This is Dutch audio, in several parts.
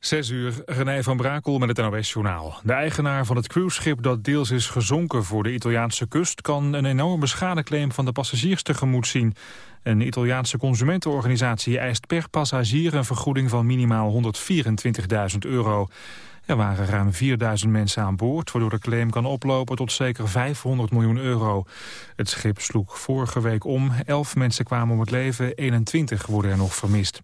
Zes uur, René van Brakel met het NOS-journaal. De eigenaar van het cruiseschip dat deels is gezonken voor de Italiaanse kust... kan een enorme schadeclaim van de passagiers tegemoet zien. Een Italiaanse consumentenorganisatie eist per passagier... een vergoeding van minimaal 124.000 euro. Er waren ruim 4.000 mensen aan boord... waardoor de claim kan oplopen tot zeker 500 miljoen euro. Het schip sloeg vorige week om. Elf mensen kwamen om het leven, 21 worden er nog vermist.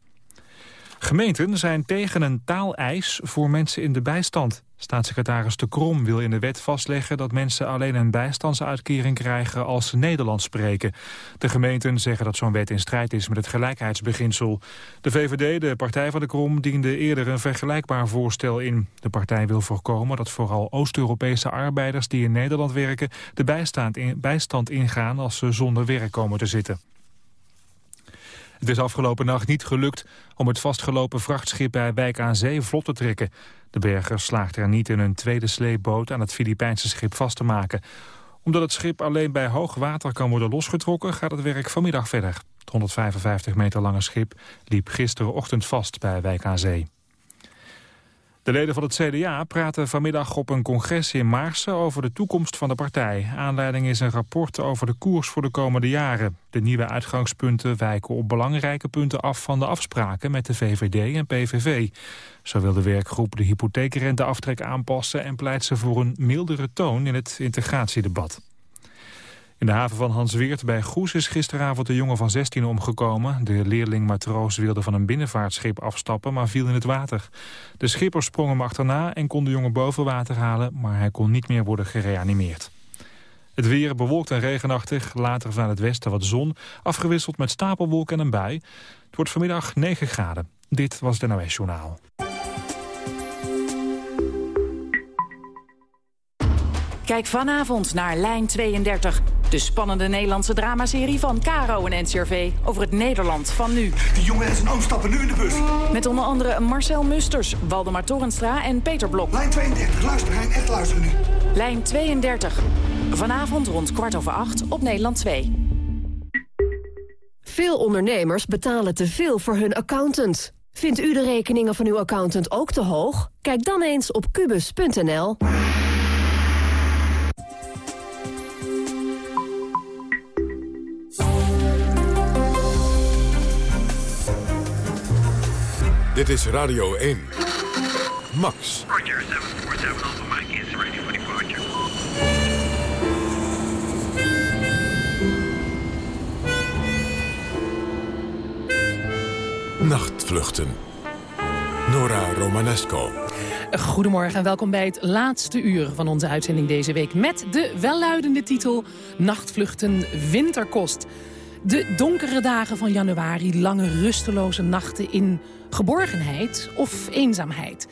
Gemeenten zijn tegen een taaleis voor mensen in de bijstand. Staatssecretaris De Krom wil in de wet vastleggen dat mensen alleen een bijstandsuitkering krijgen als ze Nederlands spreken. De gemeenten zeggen dat zo'n wet in strijd is met het gelijkheidsbeginsel. De VVD, de partij van De Krom, diende eerder een vergelijkbaar voorstel in. De partij wil voorkomen dat vooral Oost-Europese arbeiders die in Nederland werken de bijstand ingaan als ze zonder werk komen te zitten. Het is afgelopen nacht niet gelukt om het vastgelopen vrachtschip bij Wijk aan Zee vlot te trekken. De bergers slaagden er niet in een tweede sleepboot aan het Filipijnse schip vast te maken. Omdat het schip alleen bij hoog water kan worden losgetrokken, gaat het werk vanmiddag verder. Het 155 meter lange schip liep gisterenochtend vast bij Wijk aan Zee. De leden van het CDA praten vanmiddag op een congres in Maarsen over de toekomst van de partij. Aanleiding is een rapport over de koers voor de komende jaren. De nieuwe uitgangspunten wijken op belangrijke punten af van de afspraken met de VVD en PVV. Zo wil de werkgroep de hypotheekrenteaftrek aanpassen en pleit ze voor een mildere toon in het integratiedebat. In de haven van Hans Weert bij Goes is gisteravond een jongen van 16 omgekomen. De leerling-matroos wilde van een binnenvaartschip afstappen, maar viel in het water. De schipper sprong hem achterna en kon de jongen boven water halen... maar hij kon niet meer worden gereanimeerd. Het weer bewolkt en regenachtig, later van het westen wat zon... afgewisseld met stapelwolken en een bui. Het wordt vanmiddag 9 graden. Dit was het NOS Journaal. Kijk vanavond naar Lijn 32. De spannende Nederlandse dramaserie van Caro en NCRV over het Nederland van nu. Die jongen en zijn oom stappen nu in de bus. Met onder andere Marcel Musters, Waldemar Torenstra en Peter Blok. Lijn 32, luister Rijn, echt luisteren nu. Lijn 32. Vanavond rond kwart over acht op Nederland 2. Veel ondernemers betalen te veel voor hun accountant. Vindt u de rekeningen van uw accountant ook te hoog? Kijk dan eens op kubus.nl. Dit is Radio 1. Max. Roger, 747 Alpha Mike is ready for departure. Nachtvluchten. Nora Romanesco. Goedemorgen en welkom bij het laatste uur van onze uitzending deze week... met de welluidende titel Nachtvluchten Winterkost. De donkere dagen van januari, lange rusteloze nachten in geborgenheid of eenzaamheid.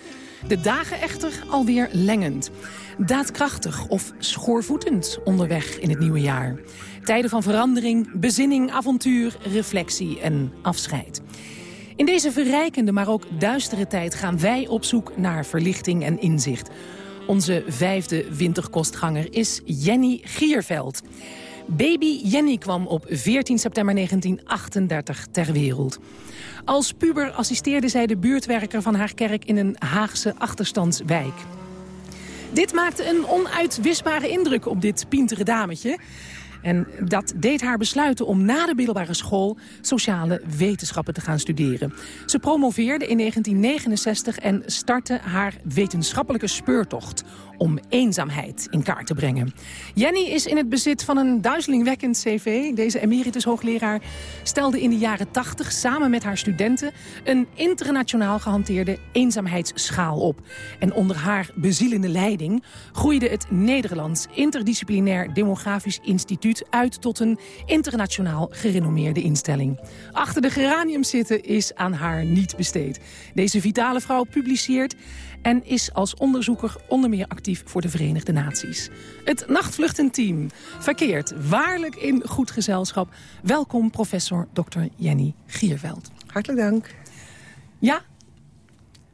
De dagen echter alweer lengend. Daadkrachtig of schoorvoetend onderweg in het nieuwe jaar. Tijden van verandering, bezinning, avontuur, reflectie en afscheid. In deze verrijkende, maar ook duistere tijd gaan wij op zoek naar verlichting en inzicht. Onze vijfde winterkostganger is Jenny Gierveld. Baby Jenny kwam op 14 september 1938 ter wereld. Als puber assisteerde zij de buurtwerker van haar kerk in een Haagse achterstandswijk. Dit maakte een onuitwisbare indruk op dit pintere dametje. En dat deed haar besluiten om na de middelbare school sociale wetenschappen te gaan studeren. Ze promoveerde in 1969 en startte haar wetenschappelijke speurtocht om eenzaamheid in kaart te brengen. Jenny is in het bezit van een duizelingwekkend cv. Deze emeritus hoogleraar stelde in de jaren 80 samen met haar studenten... een internationaal gehanteerde eenzaamheidsschaal op. En onder haar bezielende leiding groeide het Nederlands Interdisciplinair Demografisch Instituut... uit tot een internationaal gerenommeerde instelling. Achter de geranium zitten is aan haar niet besteed. Deze vitale vrouw publiceert en is als onderzoeker onder meer actief voor de Verenigde Naties. Het nachtvluchtenteam verkeert waarlijk in goed gezelschap. Welkom professor Dr. Jenny Gierveld. Hartelijk dank. Ja,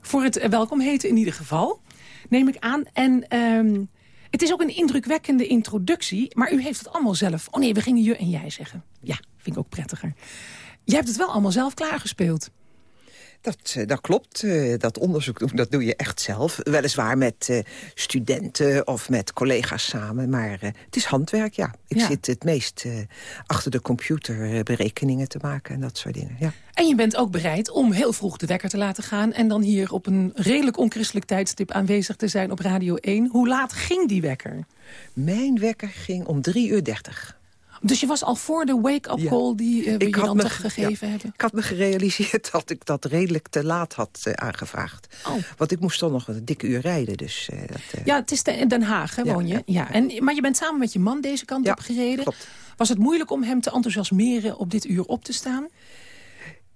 voor het welkom heten in ieder geval, neem ik aan. En ehm, het is ook een indrukwekkende introductie, maar u heeft het allemaal zelf... Oh nee, we gingen je en jij zeggen. Ja, vind ik ook prettiger. Jij hebt het wel allemaal zelf klaargespeeld. Dat, eh, dat klopt. Eh, dat onderzoek dat doe je echt zelf. Weliswaar met eh, studenten of met collega's samen. Maar het is handwerk, ja. Ik Ja. zit het meest achter de computer berekeningen te maken en dat soort dingen. Ja. En je bent ook bereid om heel vroeg de wekker te laten gaan... en dan hier op een redelijk onchristelijk tijdstip aanwezig te zijn op Radio 1. Hoe laat ging die wekker? Mijn wekker ging om 3 uur 30. Dus je was al voor de wake-up Ja. call die eh, we je dan me toch ge- gegeven ja, hebben? Ik had me gerealiseerd dat ik dat redelijk te laat had eh, aangevraagd. Oh. Want ik moest toch nog een dikke uur rijden. Dus, eh, dat, Ja, het is de- in Den Haag, hè, woon je? Ja. En, maar je bent samen met je man deze kant op gereden. klopt. Was het moeilijk om hem te enthousiasmeren op dit uur op te staan?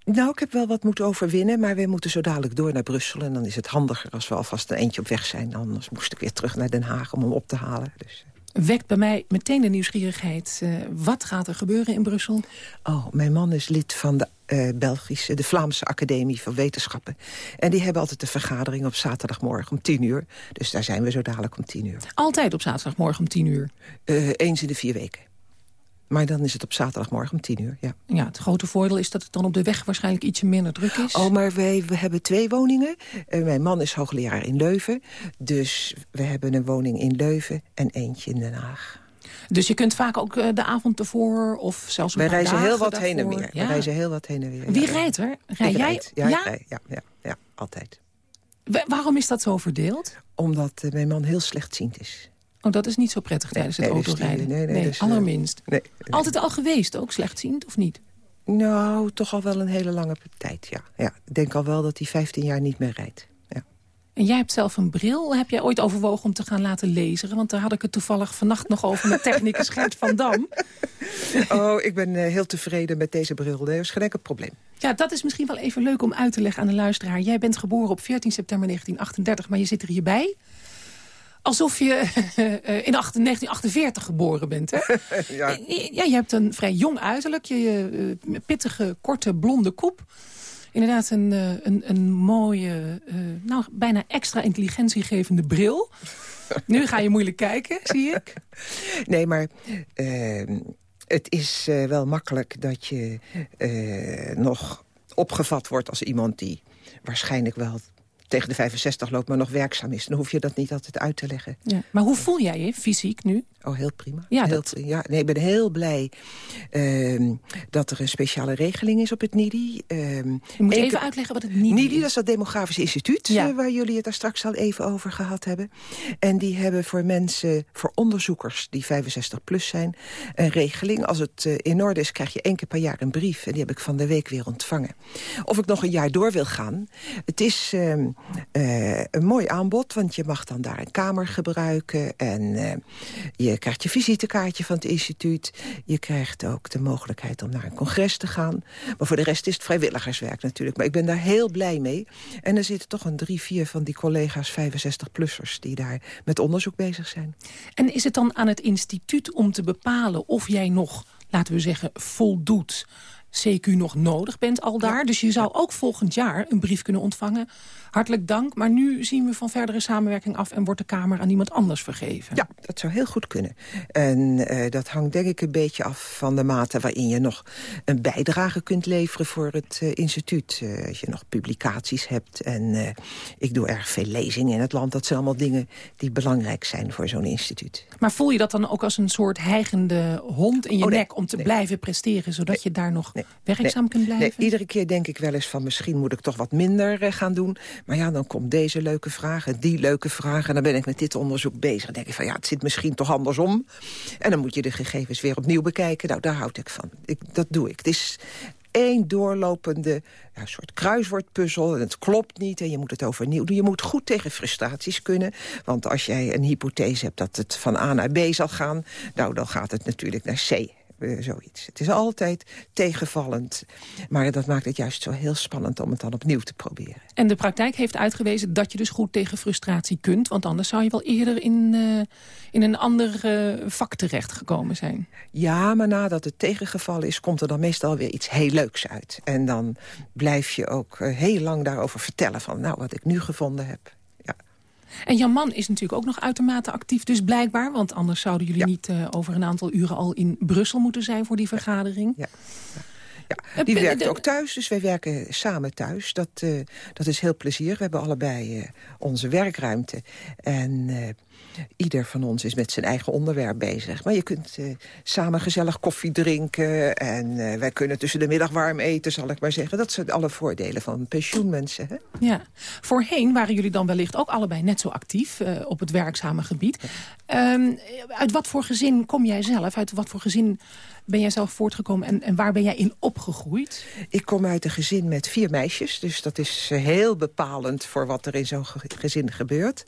Nou, ik heb wel wat moeten overwinnen, maar we moeten zo dadelijk door naar Brussel. En dan is het handiger als we alvast een eentje op weg zijn. Anders moest ik weer terug naar Den Haag om hem op te halen. Dus, Wekt bij mij meteen de nieuwsgierigheid. eh, wat gaat er gebeuren in Brussel? Oh, mijn man is lid van de eh, Belgische, de Vlaamse Academie van Wetenschappen. En die hebben altijd een vergadering op zaterdagmorgen om tien uur. Dus daar zijn we zo dadelijk om tien uur. Altijd op zaterdagmorgen om tien uur. Eh, eens in de vier weken. Maar dan is het op zaterdagmorgen om tien uur, ja. Ja, het grote voordeel is dat het dan op de weg waarschijnlijk ietsje minder druk is. Oh, maar wij we hebben twee woningen. Eh, mijn man is hoogleraar in Leuven. Dus we hebben een woning in Leuven en eentje in Den Haag. Dus je kunt vaak ook eh, de avond ervoor of zelfs een Wij reizen heel wat heen en weer. Ja. We reizen heel wat heen en weer. Wie ja. rijdt er? Rij jij? rijd. Ja, rijd. ja, ja, ja, altijd. Wa- Waarom is dat zo verdeeld? Omdat eh, mijn man heel slechtziend is. Oh, dat is niet zo prettig Nee, tijdens het nee, dus die- autorijden. nee, nee, dus, eh, allerminst. Nee, nee. Altijd al geweest, ook slechtziend, of niet? Nou, toch al wel een hele lange tijd, ja. ja. Ik denk al wel dat hij 15 jaar niet meer rijdt. Ja. En jij hebt zelf een bril. Heb jij ooit overwogen om te gaan laten lezen? Want daar had ik het toevallig vannacht nog over met technicus Gert van Dam. Oh, ik ben eh, heel tevreden met deze bril. Nee, dat is geen enkel probleem. Ja, dat is misschien wel even leuk om uit te leggen aan de luisteraar. Jij bent geboren op 14 september 1938, maar je zit er hierbij. Alsof je eh, in 8 1948 geboren bent, hè? Ja. Ja, je hebt een vrij jong uiterlijk. Je eh, pittige, korte, blonde koep. Inderdaad een, eh, een, een mooie, nou, bijna extra intelligentiegevende bril. Nu ga je moeilijk kijken, zie ik. Nee, maar ehm, het is wel makkelijk dat je nog opgevat wordt als iemand die waarschijnlijk wel tegen de 65 loopt, maar nog werkzaam is. Dan hoef je dat niet altijd uit te leggen. Ja. Maar hoe voel jij je fysiek nu? Oh, heel prima. Ja, heel, dat- ja nee, ik ben heel blij ehm, dat er een speciale regeling is op het NIDI. Ehm, Je moet even keer- uitleggen wat het niet NIDI, is. dat is dat demografisch instituut, Ja. eh, waar jullie het daar straks al even over gehad hebben. En die hebben voor mensen, voor onderzoekers die 65 plus zijn, een regeling. Als het eh, in orde is, krijg je één keer per jaar een brief. En die heb ik van de week weer ontvangen. Of ik nog een jaar door wil gaan. Het is ehm, eh, een mooi aanbod, want je mag dan daar een kamer gebruiken. En eh, je krijgt je visitekaartje van het instituut. Je krijgt ook de mogelijkheid om naar een congres te gaan. Maar voor de rest is het vrijwilligerswerk natuurlijk. Maar ik ben daar heel blij mee. En er zitten toch een drie, vier van die collega's 65-plussers... die daar met onderzoek bezig zijn. En is het dan aan het instituut om te bepalen of jij nog, laten we zeggen, voldoet... CQ nog nodig bent al daar. Dus je zou ook volgend jaar een brief kunnen ontvangen. Hartelijk dank, maar nu zien we van verdere samenwerking af... en wordt de Kamer aan iemand anders vergeven. Ja, dat zou heel goed kunnen. En eh, dat hangt denk ik een beetje af van de mate waarin je nog een bijdrage kunt leveren voor het eh, instituut. Eh, als je nog publicaties hebt. En ik doe erg veel lezingen in het land. Dat zijn allemaal dingen die belangrijk zijn voor zo'n instituut. Maar voel je dat dan ook als een soort hijgende hond in je Oh, nee, nek... om te nee. blijven presteren, zodat je daar nog werkzaam kunt blijven? Nee, iedere keer denk ik wel eens van misschien moet ik toch wat minder gaan doen. Maar ja, dan komt deze leuke vraag die leuke vraag. En dan ben ik met dit onderzoek bezig. Dan denk ik van ja, het zit misschien toch andersom. En dan moet je de gegevens weer opnieuw bekijken. Nou, daar houd ik van. Ik, dat doe ik. Het is één doorlopende ja, soort kruiswoordpuzzel. En het klopt niet en je moet het overnieuw doen. Je moet goed tegen frustraties kunnen. Want als jij een hypothese hebt dat het van A naar B zal gaan... nou, dan gaat het natuurlijk naar C. Eh, zoiets. Het is altijd tegenvallend. Maar dat maakt het juist zo heel spannend om het dan opnieuw te proberen. En de praktijk heeft uitgewezen dat je dus goed tegen frustratie kunt. Want anders zou je wel eerder in, eh, in een ander eh, vak terechtgekomen zijn. Ja, maar nadat het tegengevallen is, komt er dan meestal weer iets heel leuks uit. En dan blijf je ook heel lang daarover vertellen van... nou, wat ik nu gevonden heb. En Jan Man is natuurlijk ook nog uitermate actief, dus blijkbaar. Want anders zouden jullie Ja. niet eh, over een aantal uren al in Brussel moeten zijn voor die vergadering. Ja. Ja, die Eh, werkt ook thuis, dus wij werken samen thuis. Dat, eh, dat is heel plezier. We hebben allebei eh, onze werkruimte. En eh, ieder van ons is met zijn eigen onderwerp bezig. Maar je kunt eh, samen gezellig koffie drinken. En eh, wij kunnen tussen de middag warm eten, zal ik maar zeggen. Dat zijn alle voordelen van pensioenmensen. Hè? Ja. Voorheen waren jullie dan wellicht ook allebei net zo actief eh, op het werkzame gebied. Ehm, uit wat voor gezin kom jij zelf? Uit wat voor gezin ben jij zelf voortgekomen en, en waar ben jij in opgegroeid? Ik kom uit een gezin met vier meisjes. Dus dat is heel bepalend voor wat er in zo'n ge- gezin gebeurt.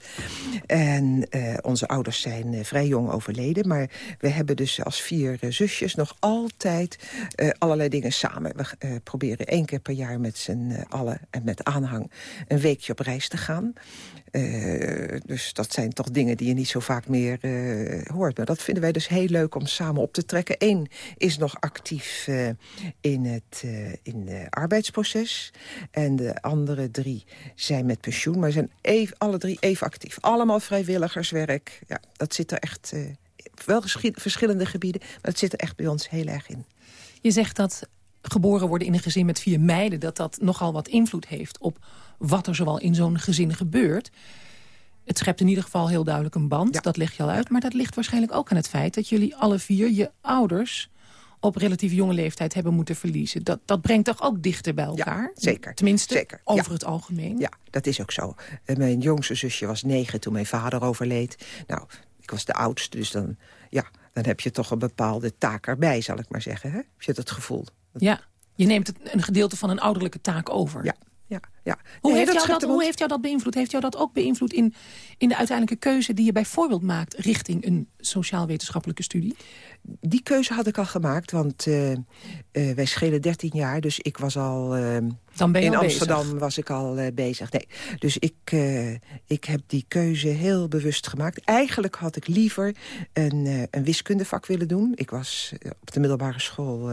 En eh, onze ouders zijn eh, vrij jong overleden. Maar we hebben dus als vier eh, zusjes nog altijd allerlei dingen samen. We proberen één keer per jaar met z'n allen en met aanhang een weekje op reis te gaan. Eh, dus dat zijn toch dingen die je niet zo vaak meer eh, hoort. Maar dat vinden wij dus heel leuk om samen op te trekken. Eén is nog actief eh, in het in het arbeidsproces. En de andere drie zijn met pensioen. Maar zijn even, alle drie even actief. Allemaal vrijwilligerswerk. Ja, dat zit er echt... wel verschillende gebieden, maar het zit er echt bij ons heel erg in. Je zegt dat geboren worden in een gezin met vier meiden... dat dat nogal wat invloed heeft op wat er zoal in zo'n gezin gebeurt. Het schept in ieder geval heel duidelijk een band, Ja. dat ligt je al uit. Maar dat ligt waarschijnlijk ook aan het feit dat jullie alle vier je ouders op relatief jonge leeftijd hebben moeten verliezen. Dat, dat brengt toch ook dichter bij elkaar? zeker. Tenminste, Zeker, over ja. het algemeen. Ja, dat is ook zo. Eh, mijn jongste zusje was negen toen mijn vader overleed. Nou, ik was de oudste, dus dan, ja, dan heb je toch een bepaalde taak erbij, zal ik maar zeggen. Hè? Heb je dat gevoel? Ja, je neemt het, een gedeelte van een ouderlijke taak over. Ja, ja, ja. Hoe, Nee, heeft jou dat, hoe heeft jou dat beïnvloed? Heeft jou dat ook beïnvloed in, in de uiteindelijke keuze... die je bijvoorbeeld maakt richting een sociaal-wetenschappelijke studie? Die keuze had ik al gemaakt, want eh, eh, wij schelen 13 jaar. Dus ik was al... eh, Dan ben je in Amsterdam bezig. was ik al eh, bezig. Nee. Dus ik, eh, ik heb die keuze heel bewust gemaakt. Eigenlijk had ik liever een, eh, een wiskundevak willen doen. Ik was op de middelbare school...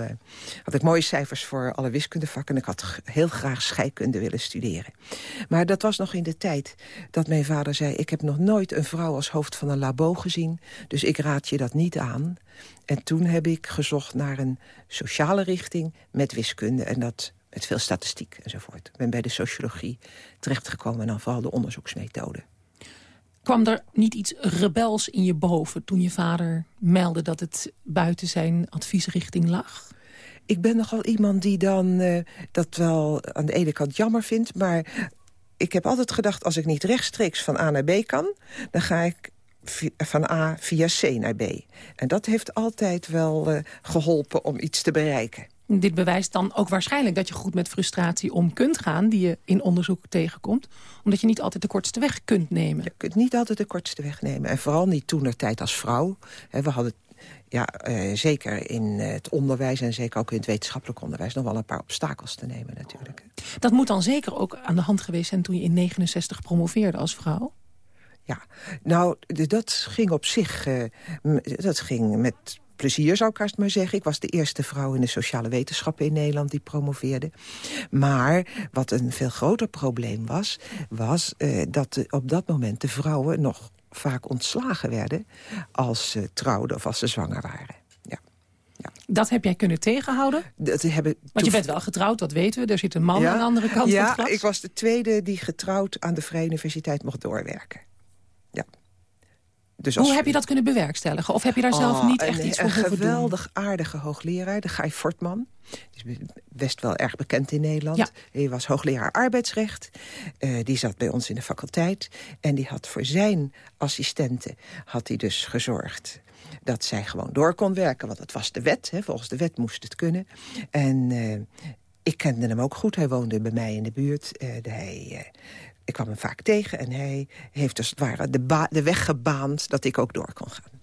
had ik mooie cijfers voor alle wiskundevakken. En ik had heel graag scheikunde willen studeren. Maar dat was nog in de tijd dat mijn vader zei... ik heb nog nooit een vrouw als hoofd van een labo gezien. Dus ik raad je dat niet aan. En toen heb ik gezocht naar een sociale richting met wiskunde. En dat met veel statistiek enzovoort. Ik ben bij de sociologie terechtgekomen en dan vooral de onderzoeksmethode. Kwam er niet iets rebels in je boven toen je vader meldde... dat het buiten zijn adviesrichting lag? Ik ben nogal iemand die dan eh, dat wel aan de ene kant jammer vindt... maar ik heb altijd gedacht, als ik niet rechtstreeks van A naar B kan... dan ga ik van A via C naar B. En dat heeft altijd wel eh, geholpen om iets te bereiken. Dit bewijst dan ook waarschijnlijk dat je goed met frustratie om kunt gaan... die je in onderzoek tegenkomt. Omdat je niet altijd de kortste weg kunt nemen. Je kunt niet altijd de kortste weg nemen. En vooral niet toen er tijd als vrouw. We hadden ja, eh, zeker in het onderwijs en zeker ook in het wetenschappelijk onderwijs... nog wel een paar obstakels te nemen natuurlijk. Dat moet dan zeker ook aan de hand geweest zijn... toen je in 69 promoveerde als vrouw. Ja, nou, dat ging op zich eh, dat ging met plezier, zou ik haast maar zeggen. Ik was de eerste vrouw in de sociale wetenschappen in Nederland die promoveerde. Maar wat een veel groter probleem was... was eh, dat de- op dat moment de vrouwen nog vaak ontslagen werden... als ze trouwden of als ze zwanger waren. Ja. Dat heb jij kunnen tegenhouden. Dat hebben Want je bent wel getrouwd, dat weten we. Er zit een man aan de andere kant ja, van het glas. ik was de tweede die getrouwd aan de Vrije Universiteit mocht doorwerken. Ja. Dus Hoe heb je dat kunnen bewerkstelligen? Of heb je daar zelf Oh, niet echt een, iets voor Een doen? geweldig aardige hoogleraar, de Guy Fortman. Die is best wel erg bekend in Nederland. Ja. Hij was hoogleraar arbeidsrecht. Eh, die zat bij ons in de faculteit. En die had voor zijn assistenten had hij dus gezorgd dat zij gewoon door kon werken. Want het was de wet, hè. volgens de wet moest het kunnen. En eh, ik kende hem ook goed. Hij woonde bij mij in de buurt. De- hij, ik kwam hem vaak tegen en hij heeft als het ware de, weg gebaand... dat ik ook door kon gaan.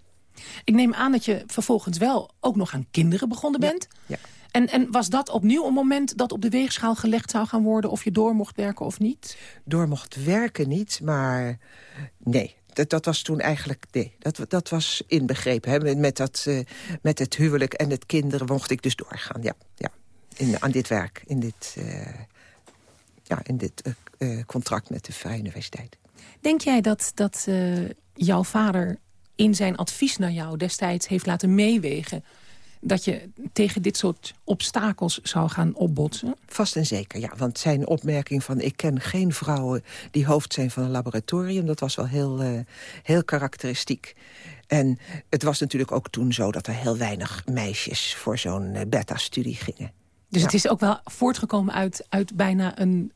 Ik neem aan dat je vervolgens wel ook nog aan kinderen begonnen bent. Ja. En, en was dat opnieuw een moment dat op de weegschaal gelegd zou gaan worden... of je door mocht werken of niet? door mocht werken niet, maar nee. Dat, dat was toen eigenlijk, nee, dat, dat was inbegrepen. Hè. Met, met, dat, eh, met het huwelijk en het kinderen mocht ik dus doorgaan, ja. ja. In, aan dit werk, in dit, eh, ja, in dit eh, eh, contract met de Vrije Universiteit. Denk jij dat, dat eh, jouw vader in zijn advies naar jou destijds heeft laten meewegen... dat je tegen dit soort obstakels zou gaan opbotsen? Vast en zeker, ja. Want zijn opmerking van... ik ken geen vrouwen die hoofd zijn van een laboratorium... dat was wel heel, uh, heel karakteristiek. En het was natuurlijk ook toen zo dat er heel weinig meisjes... voor zo'n beta-studie gingen. Dus ja. het is ook wel voortgekomen uit, uit bijna een,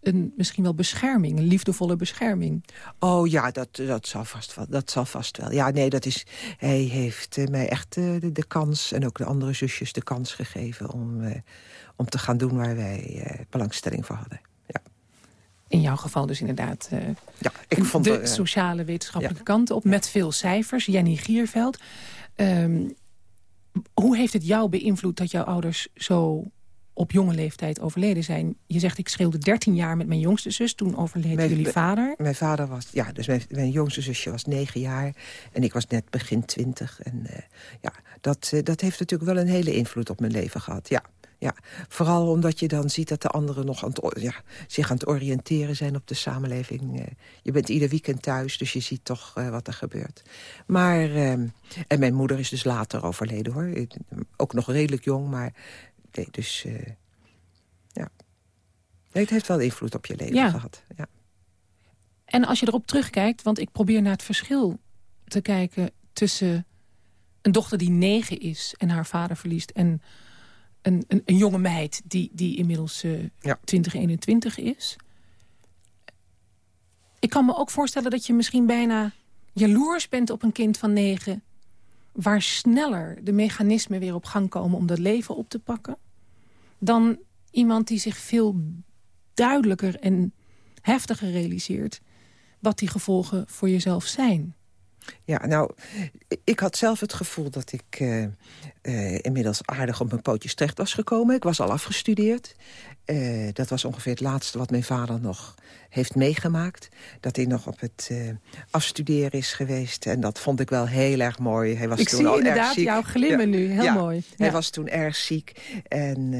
een misschien wel bescherming, een liefdevolle bescherming. Oh ja, dat, dat, zal, vast wel, dat zal vast wel. Ja, nee, dat is, hij heeft uh, mij echt uh, de, de, kans, en ook de andere zusjes, de kans gegeven... om, uh, om te gaan doen waar wij belangstelling voor hadden. Ja. In jouw geval dus inderdaad ja, ik vond de sociale wetenschappelijke ja. kant op... met veel cijfers, Jenny Gierveld... Um, hoe heeft het jou beïnvloed dat jouw ouders zo op jonge leeftijd overleden zijn? Je zegt, ik scheelde 13 jaar met mijn jongste zus. Toen overleed mijn, jullie vader. Mijn vader was, ja, dus mijn, mijn jongste zusje was 9 jaar. En ik was net begin 20. En uh, ja, dat, uh, dat heeft natuurlijk wel een hele invloed op mijn leven gehad, ja. Ja, vooral omdat je dan ziet dat de anderen nog aan het, ja, zich aan het oriënteren zijn op de samenleving. Je bent ieder weekend thuis, dus je ziet toch uh, wat er gebeurt. Maar, uh, en mijn moeder is dus later overleden hoor. Ook nog redelijk jong, maar nee, dus uh, ja. Nee, het heeft wel invloed op je leven ja. gehad. Ja. En als je erop terugkijkt, want ik probeer naar het verschil te kijken tussen een dochter die negen is en haar vader verliest... en een, een, een, jonge meid die, die inmiddels uh, ja. 2021 is. Ik kan me ook voorstellen dat je misschien bijna jaloers bent op een kind van negen... waar sneller de mechanismen weer op gang komen om dat leven op te pakken... dan iemand die zich veel duidelijker en heftiger realiseert... wat die gevolgen voor jezelf zijn. Ja, nou, ik had zelf het gevoel dat ik uh, uh, inmiddels aardig op mijn pootjes terecht was gekomen. Ik was al afgestudeerd. Uh, dat was ongeveer het laatste wat mijn vader nog heeft meegemaakt. Dat hij nog op het afstuderen is geweest. En dat vond ik wel heel erg mooi. Hij was ik toen zie al inderdaad erg ziek. jouw glimmen ja, nu, heel ja, mooi. Hij was toen erg ziek. En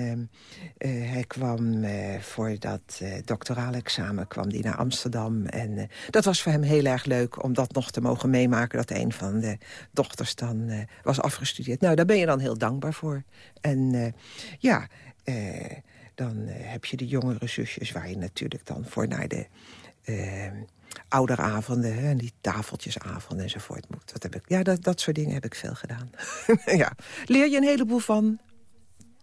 hij kwam voor dat doctorale examen kwam die naar Amsterdam. En dat was voor hem heel erg leuk om dat nog te mogen meemaken... dat een van de dochters dan uh, was afgestudeerd. Nou, daar ben je dan heel dankbaar voor. En uh, ja, uh, dan heb je de jongere zusjes... waar je natuurlijk dan voor naar de ouderavonden... Hè, en die tafeltjesavonden enzovoort moet. Dat heb ik, ja, dat, dat soort dingen heb ik veel gedaan. ja, leer je een heleboel van.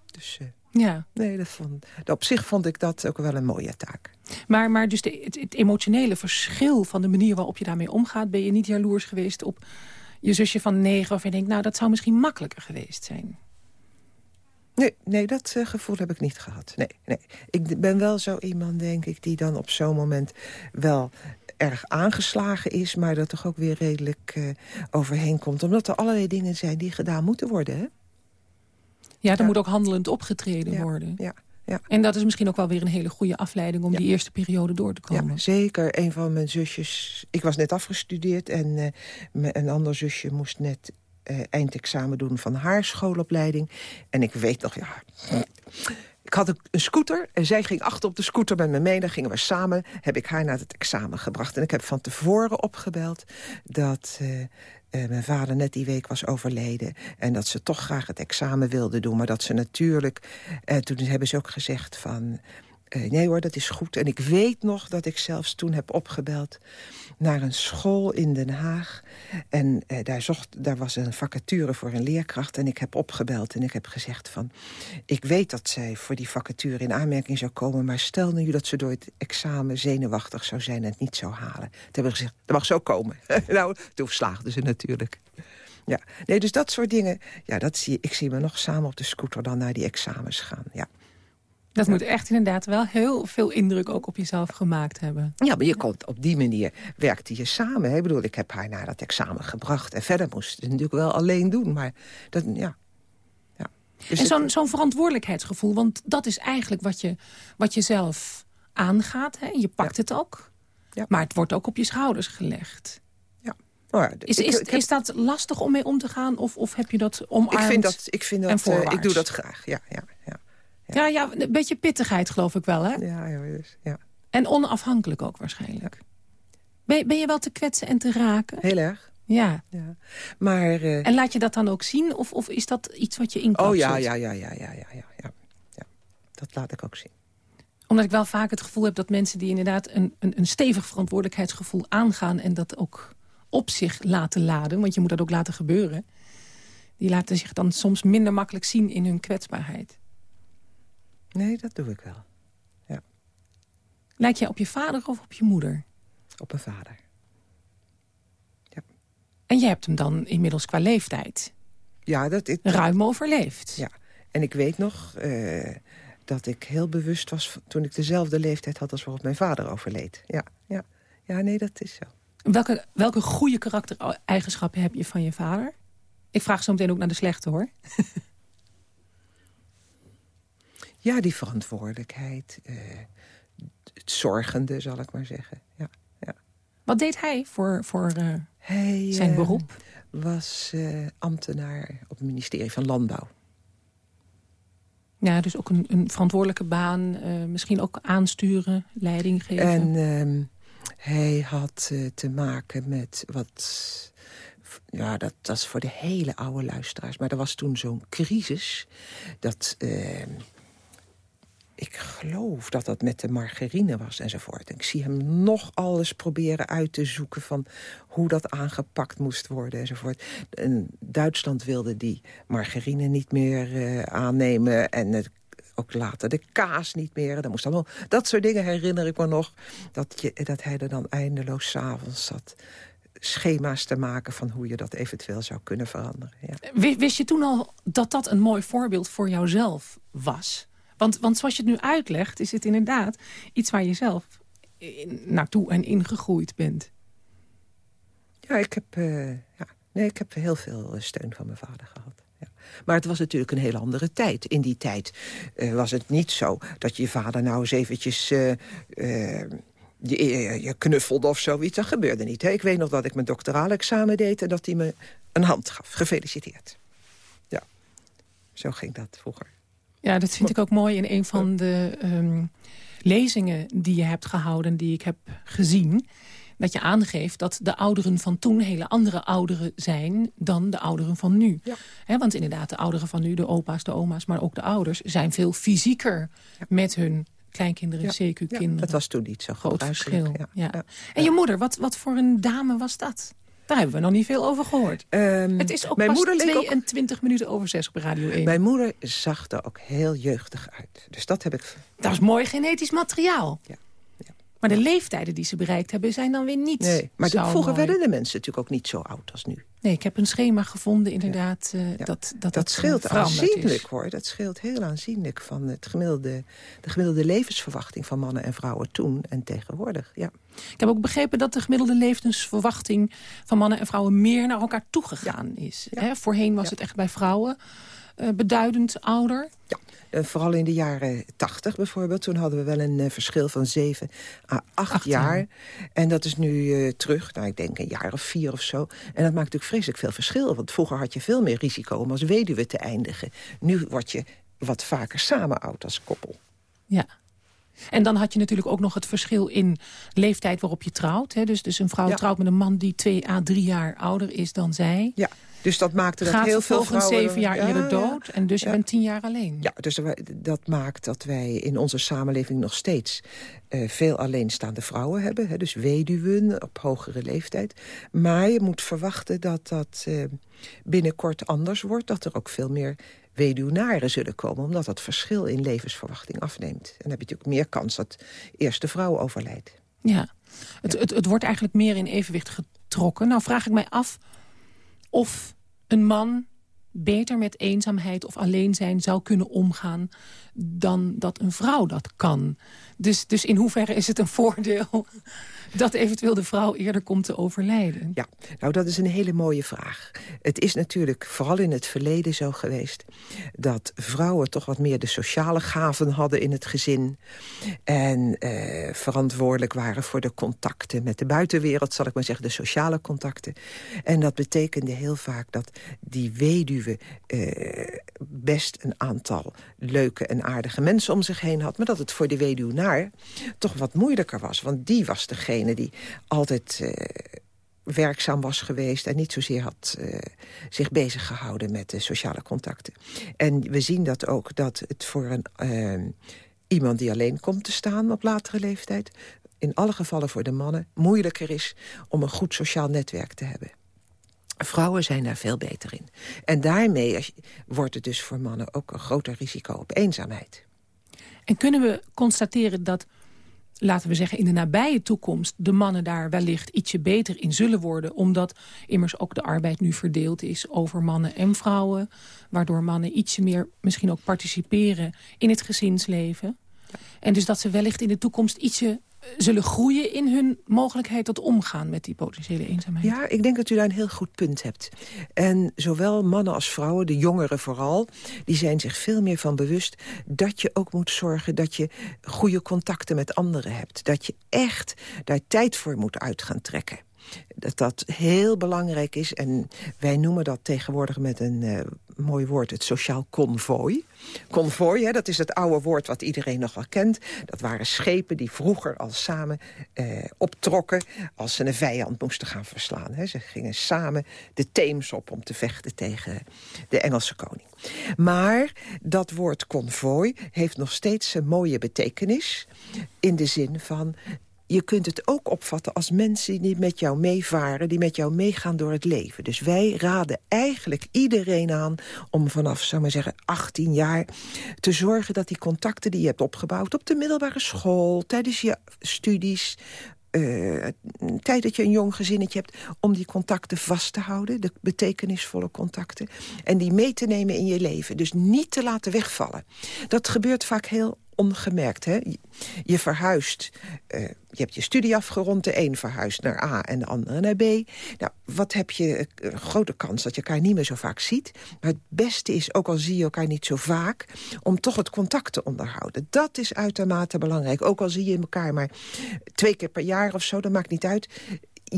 Dus... Ja. Nee, dat vond, op zich vond ik dat ook wel een mooie taak. Maar, maar dus de, het, het, emotionele verschil van de manier waarop je daarmee omgaat... ben je niet jaloers geweest op je zusje van negen... waarvan je denkt, nou, dat zou misschien makkelijker geweest zijn. Nee, nee dat uh, gevoel heb ik niet gehad. Nee, nee. Ik ben wel zo iemand, denk ik, die dan op zo'n moment wel erg aangeslagen is... maar dat toch ook weer redelijk uh, overheen komt. Omdat er allerlei dingen zijn die gedaan moeten worden, hè? Ja, er ja. moet ook handelend opgetreden ja, worden. Ja, ja. En dat is misschien ook wel weer een hele goede afleiding... om ja. die eerste periode door te komen. Ja, zeker. Een van mijn zusjes... Ik was net afgestudeerd en uh, een ander zusje moest net uh, eindexamen doen... van haar schoolopleiding. En ik weet nog, ja... Ik had een scooter en zij ging achter op de scooter met me mee. Dan gingen we samen, heb ik haar naar het examen gebracht. En ik heb van tevoren opgebeld dat... Uh, uh, mijn vader net die week was overleden... en dat ze toch graag het examen wilde doen. Maar dat ze natuurlijk... Uh, toen hebben ze ook gezegd van... Uh, nee hoor, dat is goed. En ik weet nog dat ik zelfs toen heb opgebeld naar een school in Den Haag. En uh, daar, zocht, daar was een vacature voor een leerkracht. En ik heb opgebeld en ik heb gezegd van... ik weet dat zij voor die vacature in aanmerking zou komen... maar stel nu dat ze door het examen zenuwachtig zou zijn en het niet zou halen. Toen hebben we gezegd, dat mag zo komen. nou, toen slaagden ze natuurlijk. Ja, nee, dus dat soort dingen, ja, dat zie, ik zie me nog samen op de scooter dan naar die examens gaan, ja. Dat moet echt inderdaad wel heel veel indruk ook op jezelf gemaakt hebben. Ja, maar je komt op die manier werkte je samen. Hè? Ik bedoel, ik heb haar naar dat examen gebracht. En verder moest ze het natuurlijk wel alleen doen. Maar dat, ja. ja. Dus en zo'n verantwoordelijkheidsgevoel, want dat is eigenlijk wat je, wat je zelf aangaat. Hè? Je pakt ja. het ook. Ja. Maar het wordt ook op je schouders gelegd. Ja. Oh ja, is, is, ik, ik is dat lastig om mee om te gaan? Of, of heb je dat omarmd ik vind dat, ik vind dat, uh, ik doe dat graag, ja. ja, ja. Ja. ja, een beetje pittigheid geloof ik wel, hè? Ja, ja, dus, ja. En onafhankelijk ook waarschijnlijk. Ben, ben je wel te kwetsen en te raken? Heel erg. Ja. ja. Maar. Eh, en laat je dat dan ook zien? Of, of is dat iets wat je inkapselt? Oh ja, ja, ja, ja, ja, ja, ja, ja. Dat laat ik ook zien. Omdat ik wel vaak het gevoel heb dat mensen die inderdaad een, een, een stevig verantwoordelijkheidsgevoel aangaan... en dat ook op zich laten laden, want je moet dat ook laten gebeuren... die laten zich dan soms minder makkelijk zien in hun kwetsbaarheid. Nee, dat doe ik wel. Lijk jij op je vader of op je moeder? Op mijn vader. En je hebt hem dan inmiddels qua leeftijd Ja, dat... Ik, ruim overleefd. Ja, en ik weet nog eh, dat ik heel bewust was... toen ik dezelfde leeftijd had als waarop mijn vader overleed. Ja, ja. ja nee, dat is zo. Welke, welke goede karaktereigenschappen heb je van je vader? Ik vraag zo meteen ook naar de slechte, hoor. Ja, die verantwoordelijkheid. eh, het zorgende, zal ik maar zeggen. Ja, ja. Wat deed hij voor, voor eh, Hij zijn eh, beroep? was ambtenaar op het ministerie van Landbouw. Ja, dus ook een, een verantwoordelijke baan. misschien ook aansturen, leiding geven. En ehm, hij had te maken met wat... Ja, dat, dat is voor de hele oude luisteraars. Maar er was toen zo'n crisis. Dat... ik geloof dat dat met de margarine was enzovoort. En ik zie hem nog alles proberen uit te zoeken... van hoe dat aangepakt moest worden enzovoort. En Duitsland wilde die margarine niet meer eh, aannemen... en ook later de kaas niet meer. Dat, moest allemaal, dat soort dingen herinner ik me nog. Dat, je, dat hij er dan eindeloos s'avonds zat schema's te maken... van hoe je dat eventueel zou kunnen veranderen. Ja. Wi- Wist je toen al dat dat een mooi voorbeeld voor jouzelf was? Want, want zoals je het nu uitlegt, is het inderdaad iets waar je zelf naartoe en ingegroeid bent. Ja, ik heb, eh, ja. Nee, ik heb heel veel eh, steun van mijn vader gehad. Ja. Maar het was natuurlijk een hele andere tijd. In die tijd eh, was het niet zo dat je vader nou eens eventjes... je, je- knuffelde of zoiets. Dat gebeurde niet. Hè? Ik weet nog dat ik mijn doctoraalexamen deed... en dat hij me een hand gaf. Gefeliciteerd. Ja, zo ging dat vroeger. Ja, dat vind ik ook mooi in een van de ehm, lezingen die je hebt gehouden, die ik heb gezien. Dat je aangeeft dat de ouderen van toen hele andere ouderen zijn dan de ouderen van nu. Ja. Hè, want inderdaad, de ouderen van nu, de opa's, de oma's, maar ook de ouders... zijn veel fysieker met hun kleinkinderen, Ja. CQ-kinderen. Ja, dat was toen niet zo groot verschil. Ja. Ja. Ja. En je moeder, wat, wat voor een dame was dat? Daar hebben we nog niet veel over gehoord. Ehm, Het is ook mijn pas moeder leek ook 22 minuten over 6 op Radio 1. Mijn moeder zag er ook heel jeugdig uit. Dus dat heb ik... Dat is mooi genetisch materiaal. Ja. Maar de leeftijden die ze bereikt hebben zijn dan weer niet Nee, maar zo vroeger mooi. werden de mensen natuurlijk ook niet zo oud als nu. Nee, ik heb een schema gevonden inderdaad eh, Ja. dat, dat Dat scheelt aanzienlijk, is. hoor. Dat scheelt heel aanzienlijk van het gemiddelde, de gemiddelde levensverwachting van mannen en vrouwen toen en tegenwoordig. Ja. Ik heb ook begrepen dat de gemiddelde levensverwachting van mannen en vrouwen meer naar elkaar toegegaan is. Ja. Hè, voorheen was het echt bij vrouwen eh, beduidend ouder. Ja. Eh, vooral in de jaren tachtig bijvoorbeeld. Toen hadden we wel een eh, verschil van zeven à acht jaar. En dat is nu eh, terug, nou, ik denk een jaar of vier of zo. En dat maakt natuurlijk vreselijk veel verschil. Want vroeger had je veel meer risico om als weduwe te eindigen. Nu word je wat vaker samen oud als koppel. Ja. En dan had je natuurlijk ook nog het verschil in leeftijd waarop je trouwt. Hè. Dus, dus een vrouw Ja. trouwt met een man die twee à drie jaar ouder is dan zij. Ja, dus dat maakte dat Gaat heel veel vrouwen... zeven jaar Ja, eerder dood. En dus je bent tien jaar alleen. Ja, dus dat maakt dat wij in onze samenleving nog steeds eh, veel alleenstaande vrouwen hebben. Hè, dus weduwen op hogere leeftijd. Maar je moet verwachten dat dat eh, binnenkort anders wordt. Dat er ook veel meer weduwnaren zullen komen. Omdat dat verschil in levensverwachting afneemt. En dan heb je natuurlijk meer kans dat eerst de vrouw overlijdt. Ja. Het, Het, het wordt eigenlijk meer in evenwicht getrokken. Nou vraag ik mij af of een man beter met eenzaamheid of alleen zijn zou kunnen omgaan dan dat een vrouw dat kan. Dus, dus in hoeverre is het een voordeel dat eventueel de vrouw eerder komt te overlijden? Ja, nou dat is een hele mooie vraag. Het is natuurlijk vooral in het verleden zo geweest... dat vrouwen toch wat meer de sociale gaven hadden in het gezin... en eh, verantwoordelijk waren voor de contacten met de buitenwereld... zal ik maar zeggen, de sociale contacten. En dat betekende heel vaak dat die weduwe eh, best een aantal leuke en aardige mensen om zich heen had... maar dat het voor de weduwnaar toch wat moeilijker was. Want die was degene die altijd... eh, werkzaam was geweest... en niet zozeer had uh, zich bezig gehouden met de sociale contacten. En we zien dat ook, dat het voor een, uh, iemand die alleen komt te staan op latere leeftijd... in alle gevallen voor de mannen moeilijker is om een goed sociaal netwerk te hebben. Vrouwen zijn daar veel beter in. En daarmee wordt het dus voor mannen ook een groter risico op eenzaamheid. En kunnen we constateren dat laten we zeggen in de nabije toekomst... de mannen daar wellicht ietsje beter in zullen worden... omdat immers ook de arbeid nu verdeeld is over mannen en vrouwen... waardoor mannen ietsje meer misschien ook participeren in het gezinsleven. En dus dat ze wellicht in de toekomst ietsje zullen groeien in hun mogelijkheid tot omgaan met die potentiële eenzaamheid. Ja, ik denk dat u daar een heel goed punt hebt. En zowel mannen als vrouwen, de jongeren vooral... die zijn zich veel meer van bewust dat je ook moet zorgen... dat je goede contacten met anderen hebt. Dat je echt daar tijd voor moet uit gaan trekken dat dat heel belangrijk is. En wij noemen dat tegenwoordig met een uh, mooi woord het sociaal konvooi. Konvooi, dat is het oude woord wat iedereen nog wel kent. Dat waren schepen die vroeger al samen eh, optrokken... als ze een vijand moesten gaan verslaan. Hè. Ze gingen samen de Theems op om te vechten tegen de Engelse koning. Maar dat woord konvooi heeft nog steeds een mooie betekenis... in de zin van je kunt het ook opvatten als mensen die met jou meevaren... die met jou meegaan door het leven. Dus wij raden eigenlijk iedereen aan om vanaf, zou maar zeggen, 18 jaar... te zorgen dat die contacten die je hebt opgebouwd op de middelbare school... tijdens je studies, uh, tijd dat je een jong gezinnetje hebt... om die contacten vast te houden, de betekenisvolle contacten... en die mee te nemen in je leven. Dus niet te laten wegvallen. Dat gebeurt vaak heel ongemerkt. Hè? Je verhuist, uh, je hebt je studie afgerond, de een verhuist naar A en de andere naar B. Nou, wat heb je een eh, grote kans dat je elkaar niet meer zo vaak ziet. Maar het beste is, ook al zie je elkaar niet zo vaak... om toch het contact te onderhouden. Dat is uitermate belangrijk. Ook al zie je elkaar maar twee keer per jaar of zo, dat maakt niet uit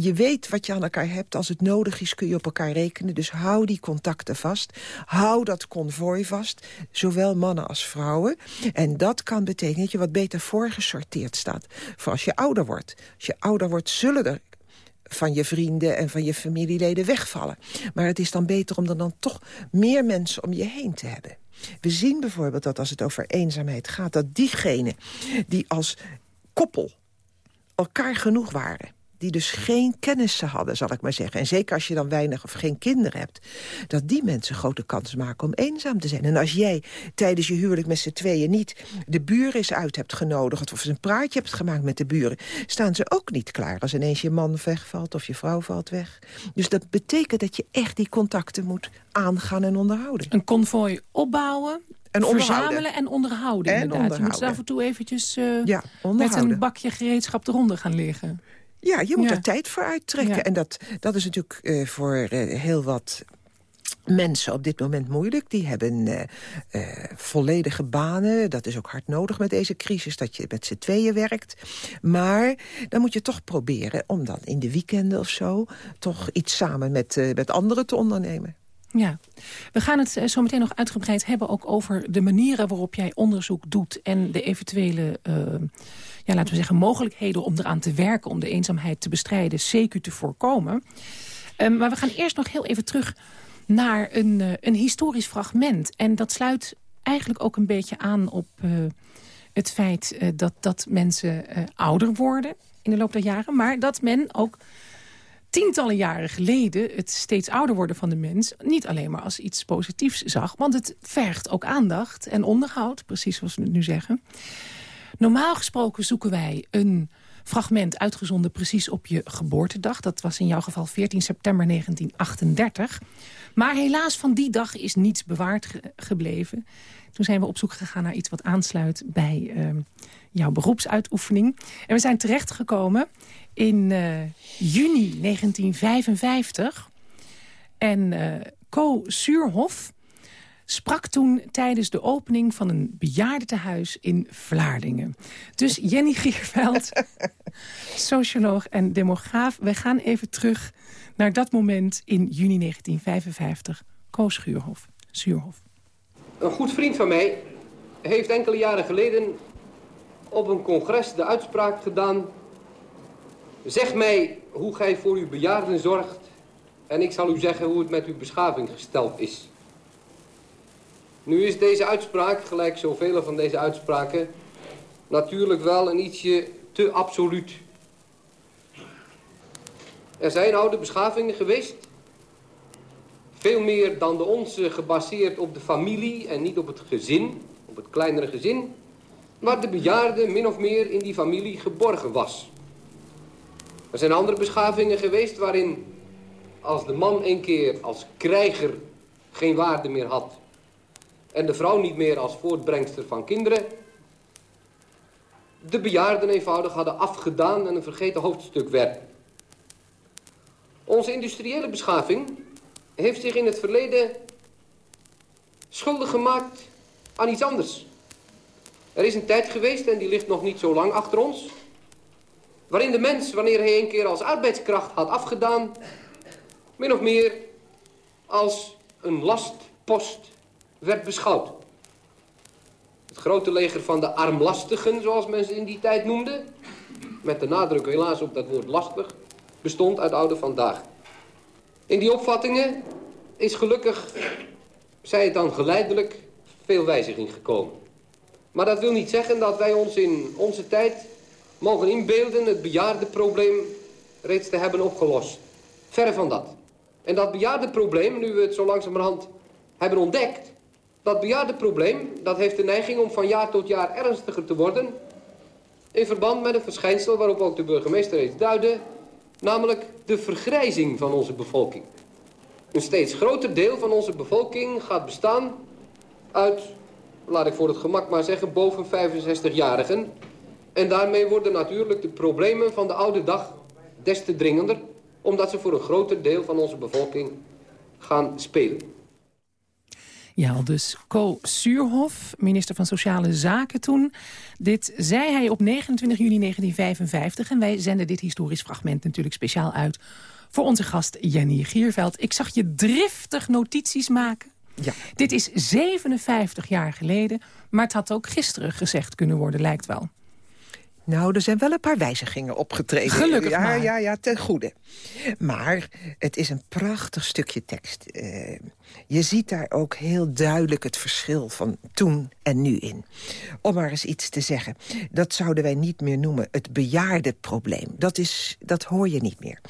je weet wat je aan elkaar hebt. Als het nodig is kun je op elkaar rekenen. Dus hou die contacten vast. Hou dat konvooi vast. Zowel mannen als vrouwen. En dat kan betekenen dat je wat beter voorgesorteerd staat. Voor als je ouder wordt. Als je ouder wordt zullen er van je vrienden en van je familieleden wegvallen. Maar het is dan beter om er dan toch meer mensen om je heen te hebben. We zien bijvoorbeeld dat als het over eenzaamheid gaat... dat diegenen die als koppel elkaar genoeg waren die dus geen kennis hadden, zal ik maar zeggen. En zeker als je dan weinig of geen kinderen hebt... dat die mensen grote kans maken om eenzaam te zijn. En als jij tijdens je huwelijk met z'n tweeën niet de buren eens uit hebt genodigd... of een praatje hebt gemaakt met de buren... staan ze ook niet klaar als ineens je man wegvalt of je vrouw valt weg. Dus dat betekent dat je echt die contacten moet aangaan en onderhouden. Een konvooi opbouwen, en verzamelen en onderhouden. En inderdaad. Onderhouden. Je moet af en toe eventjes uh, ja, met een bakje gereedschap eronder gaan liggen. Ja, je moet er tijd voor uittrekken. En dat, dat is natuurlijk uh, voor uh, heel wat mensen op dit moment moeilijk. Die hebben uh, uh, volledige banen. Dat is ook hard nodig met deze crisis, dat je met z'n tweeën werkt. Maar dan moet je toch proberen om dan in de weekenden of zo... toch iets samen met, uh, met anderen te ondernemen. Ja, we gaan het zo meteen nog uitgebreid hebben... ook over de manieren waarop jij onderzoek doet... en de eventuele ja, laten we zeggen, mogelijkheden om eraan te werken... om de eenzaamheid te bestrijden, zeker te voorkomen. Um, maar we gaan eerst nog heel even terug naar een, uh, een historisch fragment. En dat sluit eigenlijk ook een beetje aan op uh, het feit uh, dat, dat mensen ouder worden in de loop der jaren. Maar dat men ook tientallen jaren geleden het steeds ouder worden van de mens... niet alleen maar als iets positiefs zag. Want het vergt ook aandacht en onderhoud, precies zoals we het nu zeggen. Normaal gesproken zoeken wij een fragment uitgezonden precies op je geboortedag. Dat was in jouw geval 14 september 1938. Maar helaas van die dag is niets bewaard gebleven. Toen zijn we op zoek gegaan naar iets wat aansluit bij uh, jouw beroepsuitoefening. En we zijn terechtgekomen in uh, juni 1955. En uh, Co Suurhof sprak toen tijdens de opening van een bejaardentehuis in Vlaardingen. Dus Jenny Gierveld, socioloog en demograaf. Wij gaan even terug naar dat moment in juni 1955. Koos Schuurhof. Zuurhof. Een goed vriend van mij heeft enkele jaren geleden op een congres de uitspraak gedaan... zeg mij hoe gij voor uw bejaarden zorgt... en ik zal u zeggen hoe het met uw beschaving gesteld is. Nu is deze uitspraak, gelijk zoveel van deze uitspraken... natuurlijk wel een ietsje te absoluut. Er zijn oude beschavingen geweest... veel meer dan de onze gebaseerd op de familie en niet op het gezin... op het kleinere gezin... waar de bejaarde min of meer in die familie geborgen was... Er zijn andere beschavingen geweest waarin als de man een keer als krijger geen waarde meer had... en de vrouw niet meer als voortbrengster van kinderen... de bejaarden eenvoudig hadden afgedaan en een vergeten hoofdstuk werden. Onze industriële beschaving heeft zich in het verleden schuldig gemaakt aan iets anders. Er is een tijd geweest, en die ligt nog niet zo lang achter ons... Waarin de mens, wanneer hij een keer als arbeidskracht had afgedaan... min of meer als een lastpost werd beschouwd. Het grote leger van de armlastigen, zoals men ze in die tijd noemde... met de nadruk helaas op dat woord lastig... bestond uit oude vandaag. In die opvattingen is gelukkig, zij het dan geleidelijk, veel wijziging gekomen. Maar dat wil niet zeggen dat wij ons in onze tijd mogen inbeelden het bejaardenprobleem reeds te hebben opgelost. Verre van dat. En dat bejaardenprobleem, nu we het zo langzamerhand hebben ontdekt... dat bejaardenprobleem, dat heeft de neiging om van jaar tot jaar ernstiger te worden... in verband met een verschijnsel waarop ook de burgemeester reeds duidde... namelijk de vergrijzing van onze bevolking. Een steeds groter deel van onze bevolking gaat bestaan uit, laat ik voor het gemak maar zeggen, boven 65-jarigen... En daarmee worden natuurlijk de problemen van de oude dag des te dringender... omdat ze voor een groter deel van onze bevolking gaan spelen. Ja, al dus Co Suurhof, minister van Sociale Zaken toen. Dit zei hij op 29 juni 1955. En wij zenden dit historisch fragment natuurlijk speciaal uit... voor onze gast Jenny Gierveld. Ik zag je driftig notities maken. Ja. Dit is 57 jaar geleden, maar het had ook gisteren gezegd kunnen worden, lijkt wel. Nou, er zijn wel een paar wijzigingen opgetreden. Gelukkig ja, maar. Ja, ja, ten goede. Maar het is een prachtig stukje tekst. Eh, je ziet daar ook heel duidelijk het verschil van toen en nu in. Om maar eens iets te zeggen. Dat zouden wij niet meer noemen het bejaardenprobleem. Dat, is, dat hoor je niet meer.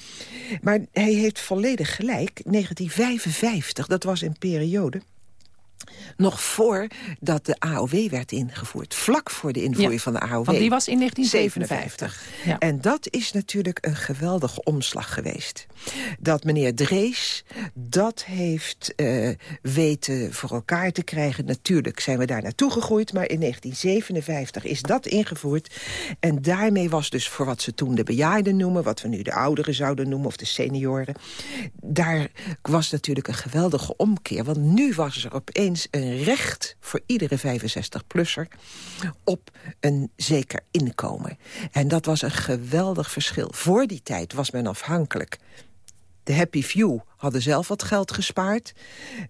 Maar hij heeft volledig gelijk. 1955, dat was een periode nog voordat de AOW werd ingevoerd. Vlak voor de invoering Ja, van de AOW. Want die was in 1957. Ja. En dat is natuurlijk een geweldige omslag geweest. Dat meneer Drees dat heeft eh, weten voor elkaar te krijgen. Natuurlijk zijn we daar naartoe gegroeid, maar in 1957 is dat ingevoerd. En daarmee was dus voor wat ze toen de bejaarden noemen... wat we nu de ouderen zouden noemen, of de senioren... daar was natuurlijk een geweldige omkeer. Want nu was er opeens een recht voor iedere 65-plusser... op een zeker inkomen. En dat was een geweldig verschil. Voor die tijd was men afhankelijk de Happy Few hadden zelf wat geld gespaard.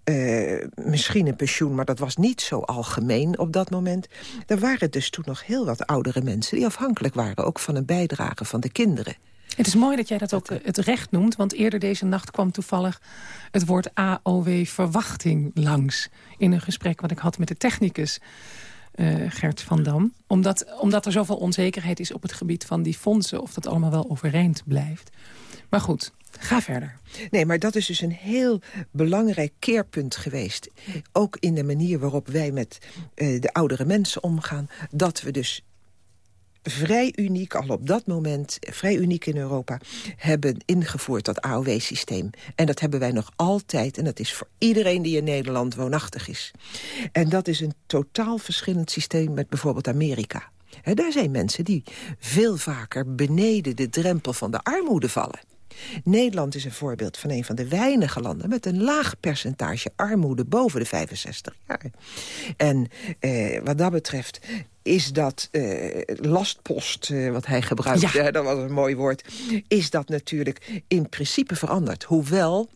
Eh, misschien een pensioen, maar dat was niet zo algemeen op dat moment. Er waren dus toen nog heel wat oudere mensen... die afhankelijk waren ook van een bijdrage van de kinderen. Het is mooi dat jij dat ook eh, het recht noemt. Want eerder deze nacht kwam toevallig het woord AOW-verwachting langs. In een gesprek wat ik had met de technicus eh, Gert van Dam. Omdat, omdat er zoveel onzekerheid is op het gebied van die fondsen... of dat allemaal wel overeind blijft. Maar goed, ga verder. Nee, maar dat is dus een heel belangrijk keerpunt geweest. Ook in de manier waarop wij met eh, de oudere mensen omgaan. Dat we dus vrij uniek, al op dat moment, vrij uniek in Europa... hebben ingevoerd dat AOW-systeem. En dat hebben wij nog altijd. En dat is voor iedereen die in Nederland woonachtig is. En dat is een totaal verschillend systeem met bijvoorbeeld Amerika. Daar zijn mensen die veel vaker beneden de drempel van de armoede vallen. Nederland is een voorbeeld van een van de weinige landen... met een laag percentage armoede boven de 65 jaar. En eh, wat dat betreft is dat eh, lastpost, eh, wat hij gebruikte... Ja. dat was een mooi woord... is dat natuurlijk in principe veranderd. Hoewel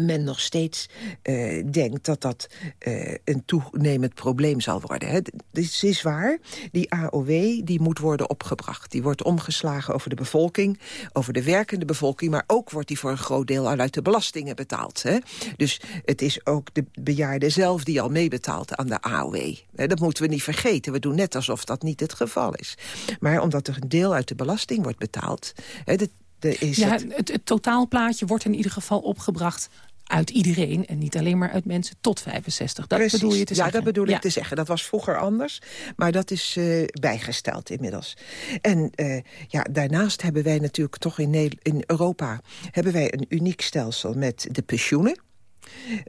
men nog steeds uh, denkt dat dat uh, een toenemend probleem zal worden. Het is, is waar, die AOW die moet worden opgebracht. Die wordt omgeslagen over de bevolking, over de werkende bevolking... maar ook wordt die voor een groot deel al uit de belastingen betaald. Hè? Dus het is ook de bejaarde zelf die al meebetaalt aan de AOW. Dat moeten we niet vergeten. We doen net alsof dat niet het geval is. Maar omdat er een deel uit de belasting wordt betaald... Hè, de, is ja, het... Het, het, totaalplaatje wordt in ieder geval opgebracht uit iedereen en niet alleen maar uit mensen tot 65. Dat Precies. bedoel je te ja, zeggen? dat bedoel ja. ik te zeggen. Dat was vroeger anders, maar dat is uh, bijgesteld inmiddels. En uh, ja, daarnaast hebben wij natuurlijk toch in, in Europa... hebben wij een uniek stelsel met de pensioenen.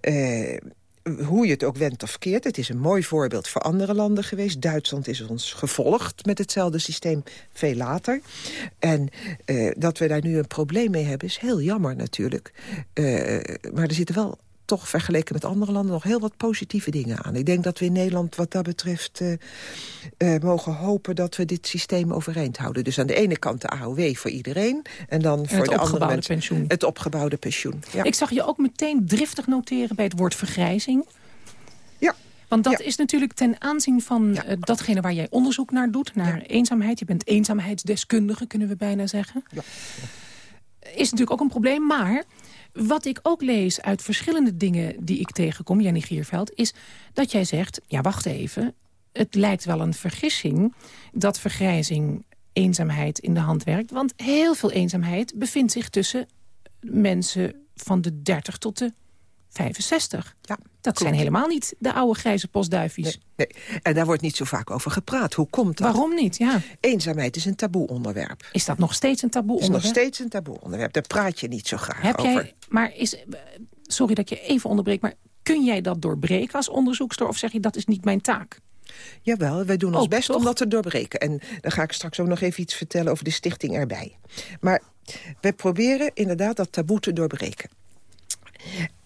Uh, hoe je het ook wendt of keert. Het is een mooi voorbeeld voor andere landen geweest. Duitsland is ons gevolgd met hetzelfde systeem veel later. En uh, dat we daar nu een probleem mee hebben is heel jammer natuurlijk. Uh, maar er zitten wel toch vergeleken met andere landen nog heel wat positieve dingen aan. Ik denk dat we in Nederland wat dat betreft uh, uh, mogen hopen dat we dit systeem overeind houden. Dus aan de ene kant de AOW voor iedereen en dan en voor de andere mensen pensioen. het opgebouwde pensioen. Ja. Ik zag je ook meteen driftig noteren bij het woord vergrijzing. Ja. Want dat ja. is natuurlijk ten aanzien van ja. uh, datgene waar jij onderzoek naar doet, naar eenzaamheid. Je bent eenzaamheidsdeskundige, kunnen we bijna zeggen. Ja. Is natuurlijk ook een probleem, maar wat ik ook lees uit verschillende dingen die ik tegenkom, Jenny Gierveld... is dat jij zegt, ja wacht even, het lijkt wel een vergissing... dat vergrijzing eenzaamheid in de hand werkt. Want heel veel eenzaamheid bevindt zich tussen mensen van de 30 tot de 65. Ja, dat klopt. zijn helemaal niet de oude grijze postduifjes. Nee, nee, en daar wordt niet zo vaak over gepraat. Hoe komt dat? Waarom niet? Ja. Eenzaamheid is een taboe onderwerp. Is dat nog steeds een taboe is onderwerp? nog steeds een taboe onderwerp. Daar praat je niet zo graag Heb over. Jij, maar is, sorry dat je even onderbreek, maar kun jij dat doorbreken als onderzoekster? Of zeg je dat is niet mijn taak? Jawel, wij doen ons Ook, best toch? om dat te doorbreken. En dan ga ik straks ook nog even iets vertellen over de stichting erbij. Maar wij proberen inderdaad dat taboe te doorbreken.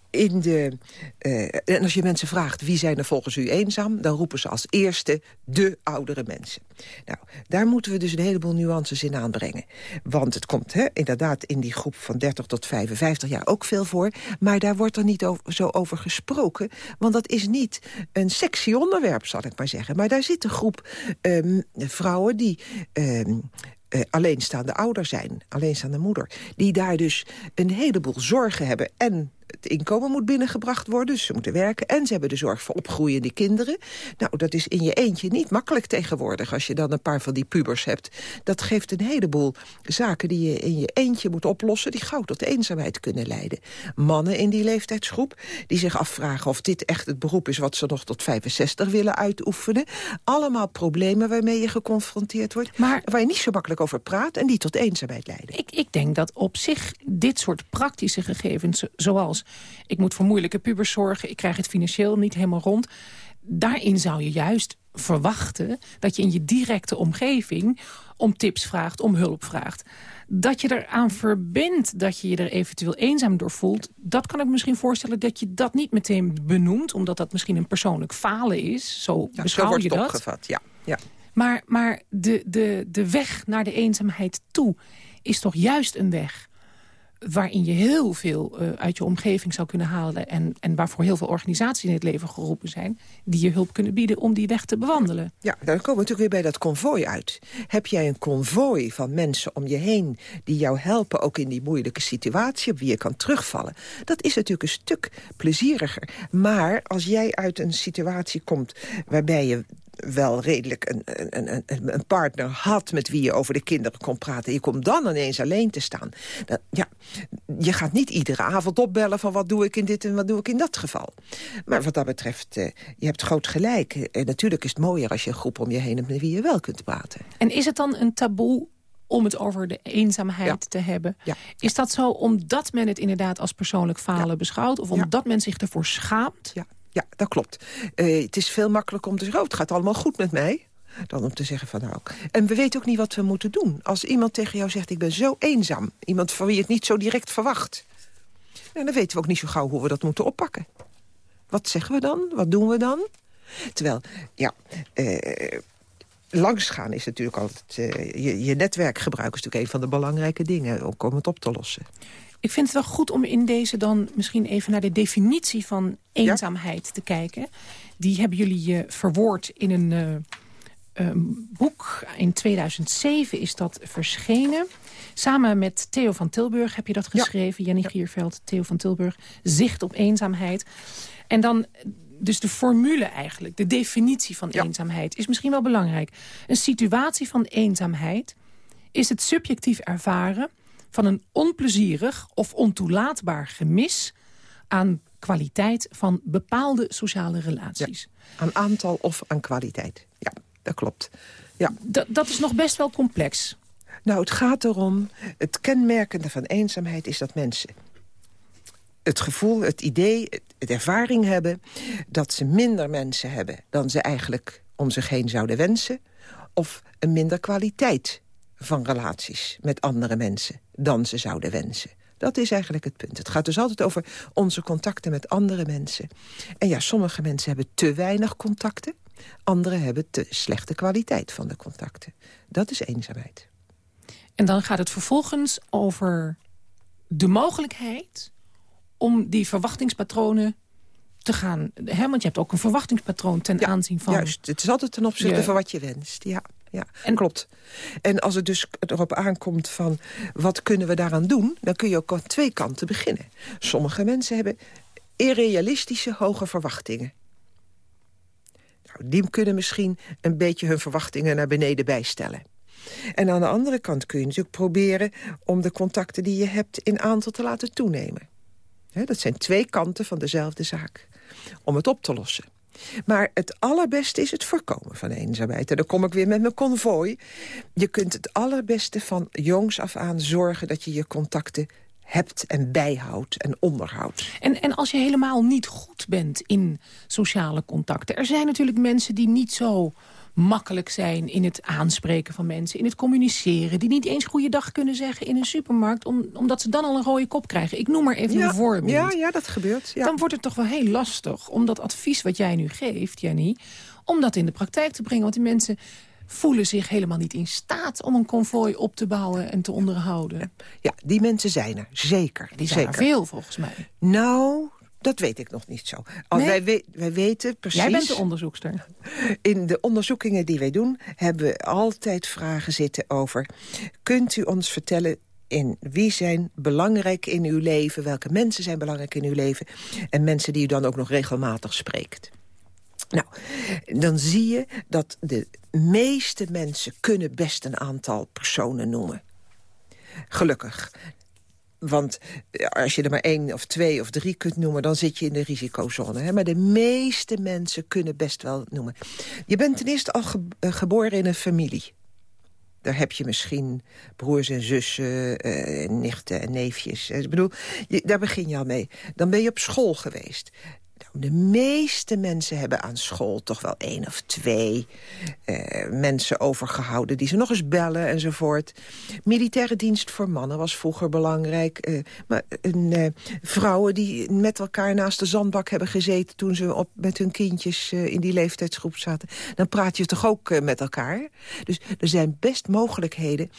In de, uh, en als je mensen vraagt wie zijn er volgens u eenzaam... dan roepen ze als eerste de oudere mensen. Nou, daar moeten we dus een heleboel nuances in aanbrengen. Want het komt hè, inderdaad in die groep van 30 tot 55 jaar ook veel voor... maar daar wordt er niet zo over gesproken... want dat is niet een sexy onderwerp, zal ik maar zeggen. Maar daar zit een groep um, vrouwen die... Um, uh, alleenstaande ouder zijn, alleenstaande moeder... die daar dus een heleboel zorgen hebben... en het inkomen moet binnengebracht worden, dus ze moeten werken... en ze hebben de zorg voor opgroeiende kinderen. Nou, dat is in je eentje niet makkelijk tegenwoordig... als je dan een paar van die pubers hebt. Dat geeft een heleboel zaken die je in je eentje moet oplossen... die gauw tot eenzaamheid kunnen leiden. Mannen in die leeftijdsgroep die zich afvragen... of dit echt het beroep is wat ze nog tot 65 willen uitoefenen. Allemaal problemen waarmee je geconfronteerd wordt... Maar, waar je niet zo makkelijk over praat en die tot eenzaamheid leiden. Ik, ik denk dat op zich dit soort praktische gegevens, zoals ik moet voor moeilijke pubers zorgen, ik krijg het financieel niet helemaal rond. Daarin zou je juist verwachten dat je in je directe omgeving om tips vraagt, om hulp vraagt. Dat je eraan verbindt dat je je er eventueel eenzaam door voelt... dat kan ik misschien voorstellen dat je dat niet meteen benoemt... omdat dat misschien een persoonlijk falen is. Zo ja, beschouw zo wordt je dat. opgevat, ja. ja. Maar, maar de, de, de weg naar de eenzaamheid toe is toch juist een weg waarin je heel veel uh, uit je omgeving zou kunnen halen... En, en waarvoor heel veel organisaties in het leven geroepen zijn... die je hulp kunnen bieden om die weg te bewandelen. Ja, dan komen we natuurlijk weer bij dat konvooi uit. Heb jij een konvooi van mensen om je heen... die jou helpen ook in die moeilijke situatie... op wie je kan terugvallen? Dat is natuurlijk een stuk plezieriger. Maar als jij uit een situatie komt waarbij je wel redelijk een, een, een, een, partner had... met wie je over de kinderen kon praten. Je komt dan ineens alleen te staan. Ja, je gaat niet iedere avond opbellen van wat doe ik in dit en wat doe ik in dat geval. Maar wat dat betreft, uh, je hebt groot gelijk. En natuurlijk is het mooier als je een groep om je heen hebt... met wie je wel kunt praten. En is het dan een taboe om het over de eenzaamheid ja. te hebben. Ja. Is dat zo omdat men het inderdaad als persoonlijk falen ja. beschouwt... of omdat men zich ervoor schaamt? Ja. Ja, dat klopt. Uh, het is veel makkelijker om te zeggen, oh, het gaat allemaal goed met mij. Dan om te zeggen van nou. En we weten ook niet wat we moeten doen. Als iemand tegen jou zegt, ik ben zo eenzaam. Iemand van wie je het niet zo direct verwacht. Nou, dan weten we ook niet zo gauw hoe we dat moeten oppakken. Wat zeggen we dan? Wat doen we dan? Terwijl, ja, uh, langsgaan is natuurlijk altijd... eh, je, je netwerk gebruiken is natuurlijk een van de belangrijke dingen... om het op te lossen. Ik vind het wel goed om in deze dan misschien even naar de definitie van eenzaamheid te kijken. Die hebben jullie eh, verwoord in een eh, een boek. In 2007 is dat verschenen. Samen met Theo van Tilburg heb je dat geschreven. Jenny Gierveld, Theo van Tilburg. Zicht op eenzaamheid. En dan dus de formule eigenlijk, de definitie van eenzaamheid... is misschien wel belangrijk. Een situatie van eenzaamheid is het subjectief ervaren... van een onplezierig of ontoelaatbaar gemis... aan kwaliteit van bepaalde sociale relaties. Aan aantal of aan kwaliteit. Ja, dat klopt. Ja. D dat is nog best wel complex. Nou, het gaat erom, het kenmerkende van eenzaamheid is dat mensen het gevoel, het idee, het ervaring hebben... dat ze minder mensen hebben dan ze eigenlijk om zich heen zouden wensen... of een minder kwaliteit van relaties met andere mensen dan ze zouden wensen. Dat is eigenlijk het punt. Het gaat dus altijd over onze contacten met andere mensen. En ja, sommige mensen hebben te weinig contacten. Anderen hebben te slechte kwaliteit van de contacten. Dat is eenzaamheid. En dan gaat het vervolgens over de mogelijkheid om die verwachtingspatronen te gaan... Hè, want je hebt ook een verwachtingspatroon ten aanzien van... Juist, het is altijd ten opzichte je- van wat je wenst. Ja, ja en, klopt. En als het dus erop aankomt van wat kunnen we daaraan doen... dan kun je ook aan twee kanten beginnen. Sommige mensen hebben irrealistische hoge verwachtingen. Nou, die kunnen misschien een beetje hun verwachtingen naar beneden bijstellen. En aan de andere kant kun je natuurlijk proberen... om de contacten die je hebt in aantal te laten toenemen. Dat zijn twee kanten van dezelfde zaak. Om het op te lossen. Maar het allerbeste is het voorkomen van eenzaamheid. En dan kom ik weer met mijn konvooi. Je kunt het allerbeste van jongs af aan zorgen... dat je je contacten hebt en bijhoudt en onderhoudt. En, en als je helemaal niet goed bent in sociale contacten... er zijn natuurlijk mensen die niet zo makkelijk zijn in het aanspreken van mensen... in het communiceren, die niet eens goeiedag kunnen zeggen in een supermarkt... Om, omdat ze dan al een rode kop krijgen. Ik noem maar even Ja, een voorbeeld. ja, ja, dat gebeurt. Ja. Dan wordt het toch wel heel lastig om dat advies wat jij nu geeft, Jenny... om dat in de praktijk te brengen. Want die mensen voelen zich helemaal niet in staat om een konvooi op te bouwen en te onderhouden. Ja, die mensen zijn er, zeker. Die zijn er veel, volgens mij. Nou, dat weet ik nog niet zo. Nee? wij, we- wij weten precies... Jij bent de onderzoekster. In de onderzoekingen die wij doen... hebben we altijd vragen zitten over... kunt u ons vertellen in wie zijn belangrijk in uw leven... welke mensen zijn belangrijk in uw leven... en mensen die u dan ook nog regelmatig spreekt. Nou, dan zie je dat de meeste mensen kunnen best een aantal personen noemen. Gelukkig. Want als je er maar één of twee of drie kunt noemen... dan zit je in de risicozone. Hè? Maar de meeste mensen kunnen best wel noemen. Je bent ten eerste al eh, geboren in een familie. Daar heb je misschien broers en zussen, eh, nichten en neefjes. Ik bedoel, je, daar begin je al mee. Dan ben je op school geweest. De meeste mensen hebben aan school toch wel één of twee eh, mensen overgehouden... die ze nog eens bellen enzovoort. Militaire dienst voor mannen was vroeger belangrijk. eh, maar eh, vrouwen die met elkaar naast de zandbak hebben gezeten... toen ze op, met hun kindjes in die leeftijdsgroep zaten. Dan praat je toch ook met elkaar. Dus er zijn best mogelijkheden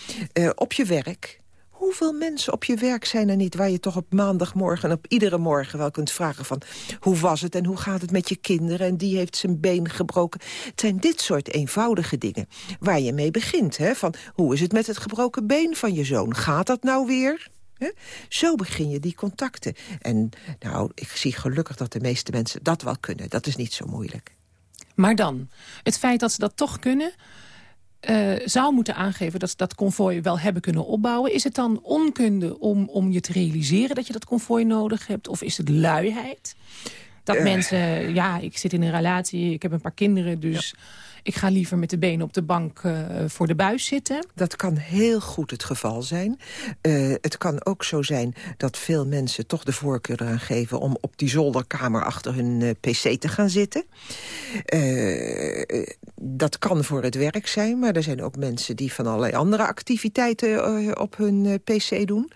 op je werk... Hoeveel mensen op je werk zijn er niet... waar je toch op maandagmorgen en op iedere morgen wel kunt vragen van... hoe was het en hoe gaat het met je kinderen en die heeft zijn been gebroken. Het zijn dit soort eenvoudige dingen waar je mee begint. Hè? Van, hoe is het met het gebroken been van je zoon? Gaat dat nou weer? Zo begin je die contacten. En nou, ik zie gelukkig dat de meeste mensen dat wel kunnen. Dat is niet zo moeilijk. Maar dan, het feit dat ze dat toch kunnen... eh, zou moeten aangeven dat ze dat konvooi wel hebben kunnen opbouwen. Is het dan onkunde om, om je te realiseren dat je dat konvooi nodig hebt? Of is het luiheid? Dat Eh. mensen, ja, ik zit in een relatie, ik heb een paar kinderen... dus ik ga liever met de benen op de bank eh, voor de buis zitten. Dat kan heel goed het geval zijn. Eh, het kan ook zo zijn dat veel mensen toch de voorkeur eraan geven... om op die zolderkamer achter hun eh, pc te gaan zitten. Dat kan voor het werk zijn, maar er zijn ook mensen... die van allerlei andere activiteiten op hun pc doen.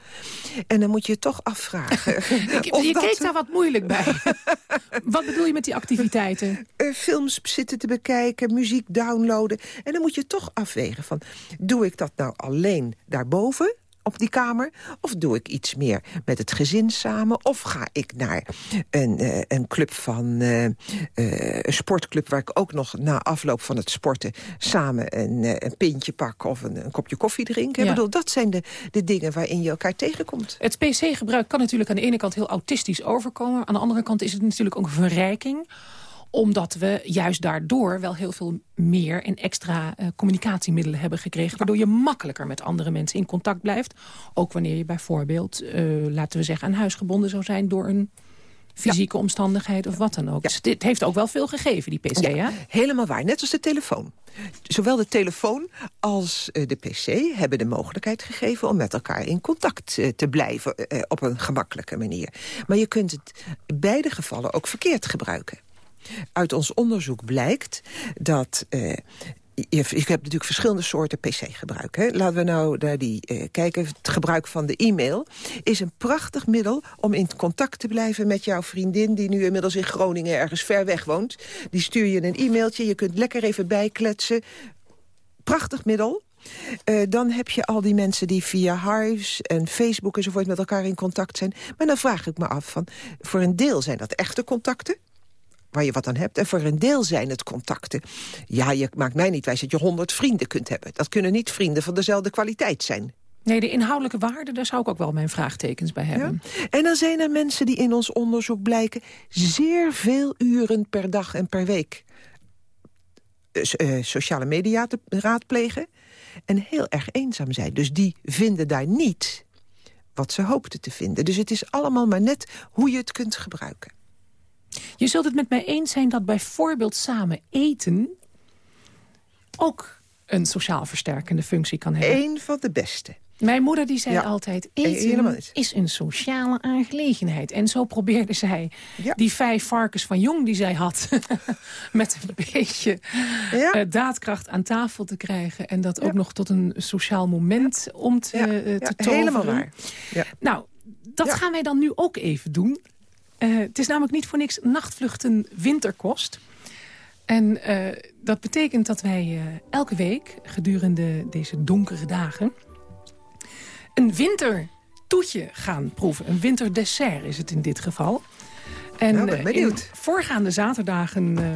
En dan moet je je toch afvragen... Ik, je dat- keek daar wat moeilijk bij. wat bedoel je met die activiteiten? films zitten te bekijken, muziek muziek downloaden. En dan moet je toch afwegen van, doe ik dat nou alleen daarboven op die kamer? Of doe ik iets meer met het gezin samen? Of ga ik naar een, uh, een club van uh, uh, een sportclub... waar ik ook nog na afloop van het sporten samen een, een pintje pak... of een, een kopje koffie drinken? Ja. Ik bedoel, dat zijn de, de dingen waarin je elkaar tegenkomt. Het pc-gebruik kan natuurlijk aan de ene kant heel autistisch overkomen. Aan de andere kant is het natuurlijk ook een verrijking omdat we juist daardoor wel heel veel meer en extra uh, communicatiemiddelen hebben gekregen. Waardoor je makkelijker met andere mensen in contact blijft. Ook wanneer je bijvoorbeeld, uh, laten we zeggen, aan huis gebonden zou zijn door een fysieke ja. omstandigheid of wat dan ook. Ja. Dus dit heeft ook wel veel gegeven, die pc, ja, Helemaal waar, net als de telefoon. Zowel de telefoon als uh, de pc hebben de mogelijkheid gegeven... om met elkaar in contact te blijven op een gemakkelijke manier. Maar je kunt het in beide gevallen ook verkeerd gebruiken. Uit ons onderzoek blijkt dat... Uh, je, hebt natuurlijk verschillende soorten pc-gebruik. Laten we nou naar die uh, kijken. Het gebruik van de e-mail is een prachtig middel... om in contact te blijven met jouw vriendin... die nu inmiddels in Groningen ergens ver weg woont. Die stuur je een e-mailtje, je kunt lekker even bijkletsen. Prachtig middel. Uh, dan heb je al die mensen die via Hives en Facebook enzovoort... met elkaar in contact zijn. Maar dan vraag ik me af, van, voor een deel zijn dat echte contacten waar je wat aan hebt. En voor een deel zijn het contacten. Ja, je maakt mij niet wijs dat je honderd vrienden kunt hebben. Dat kunnen niet vrienden van dezelfde kwaliteit zijn. Nee, de inhoudelijke waarde, daar zou ik ook wel mijn vraagtekens bij hebben. Ja? En dan zijn er mensen die in ons onderzoek blijken... zeer veel uren per dag en per week uh, sociale media te raadplegen... en heel erg eenzaam zijn. Dus die vinden daar niet wat ze hoopten te vinden. Dus het is allemaal maar net hoe je het kunt gebruiken. Je zult het met mij eens zijn dat bijvoorbeeld samen eten... ook een sociaal versterkende functie kan hebben. Eén van de beste. Mijn moeder die zei ja. altijd, eten is een sociale aangelegenheid. En zo probeerde zij ja. die vijf varkens van Jong die zij had... met een beetje ja. uh, daadkracht aan tafel te krijgen. En dat ook nog tot een sociaal moment om te, uh, te toveren. Helemaal waar. Nou, dat gaan wij dan nu ook even doen. Uh, het is namelijk niet voor niks nachtvluchten winterkost. En uh, dat betekent dat wij uh, elke week gedurende deze donkere dagen... een wintertoetje gaan proeven. Een winterdessert is het in dit geval. En nou, ben in voorgaande zaterdagen uh,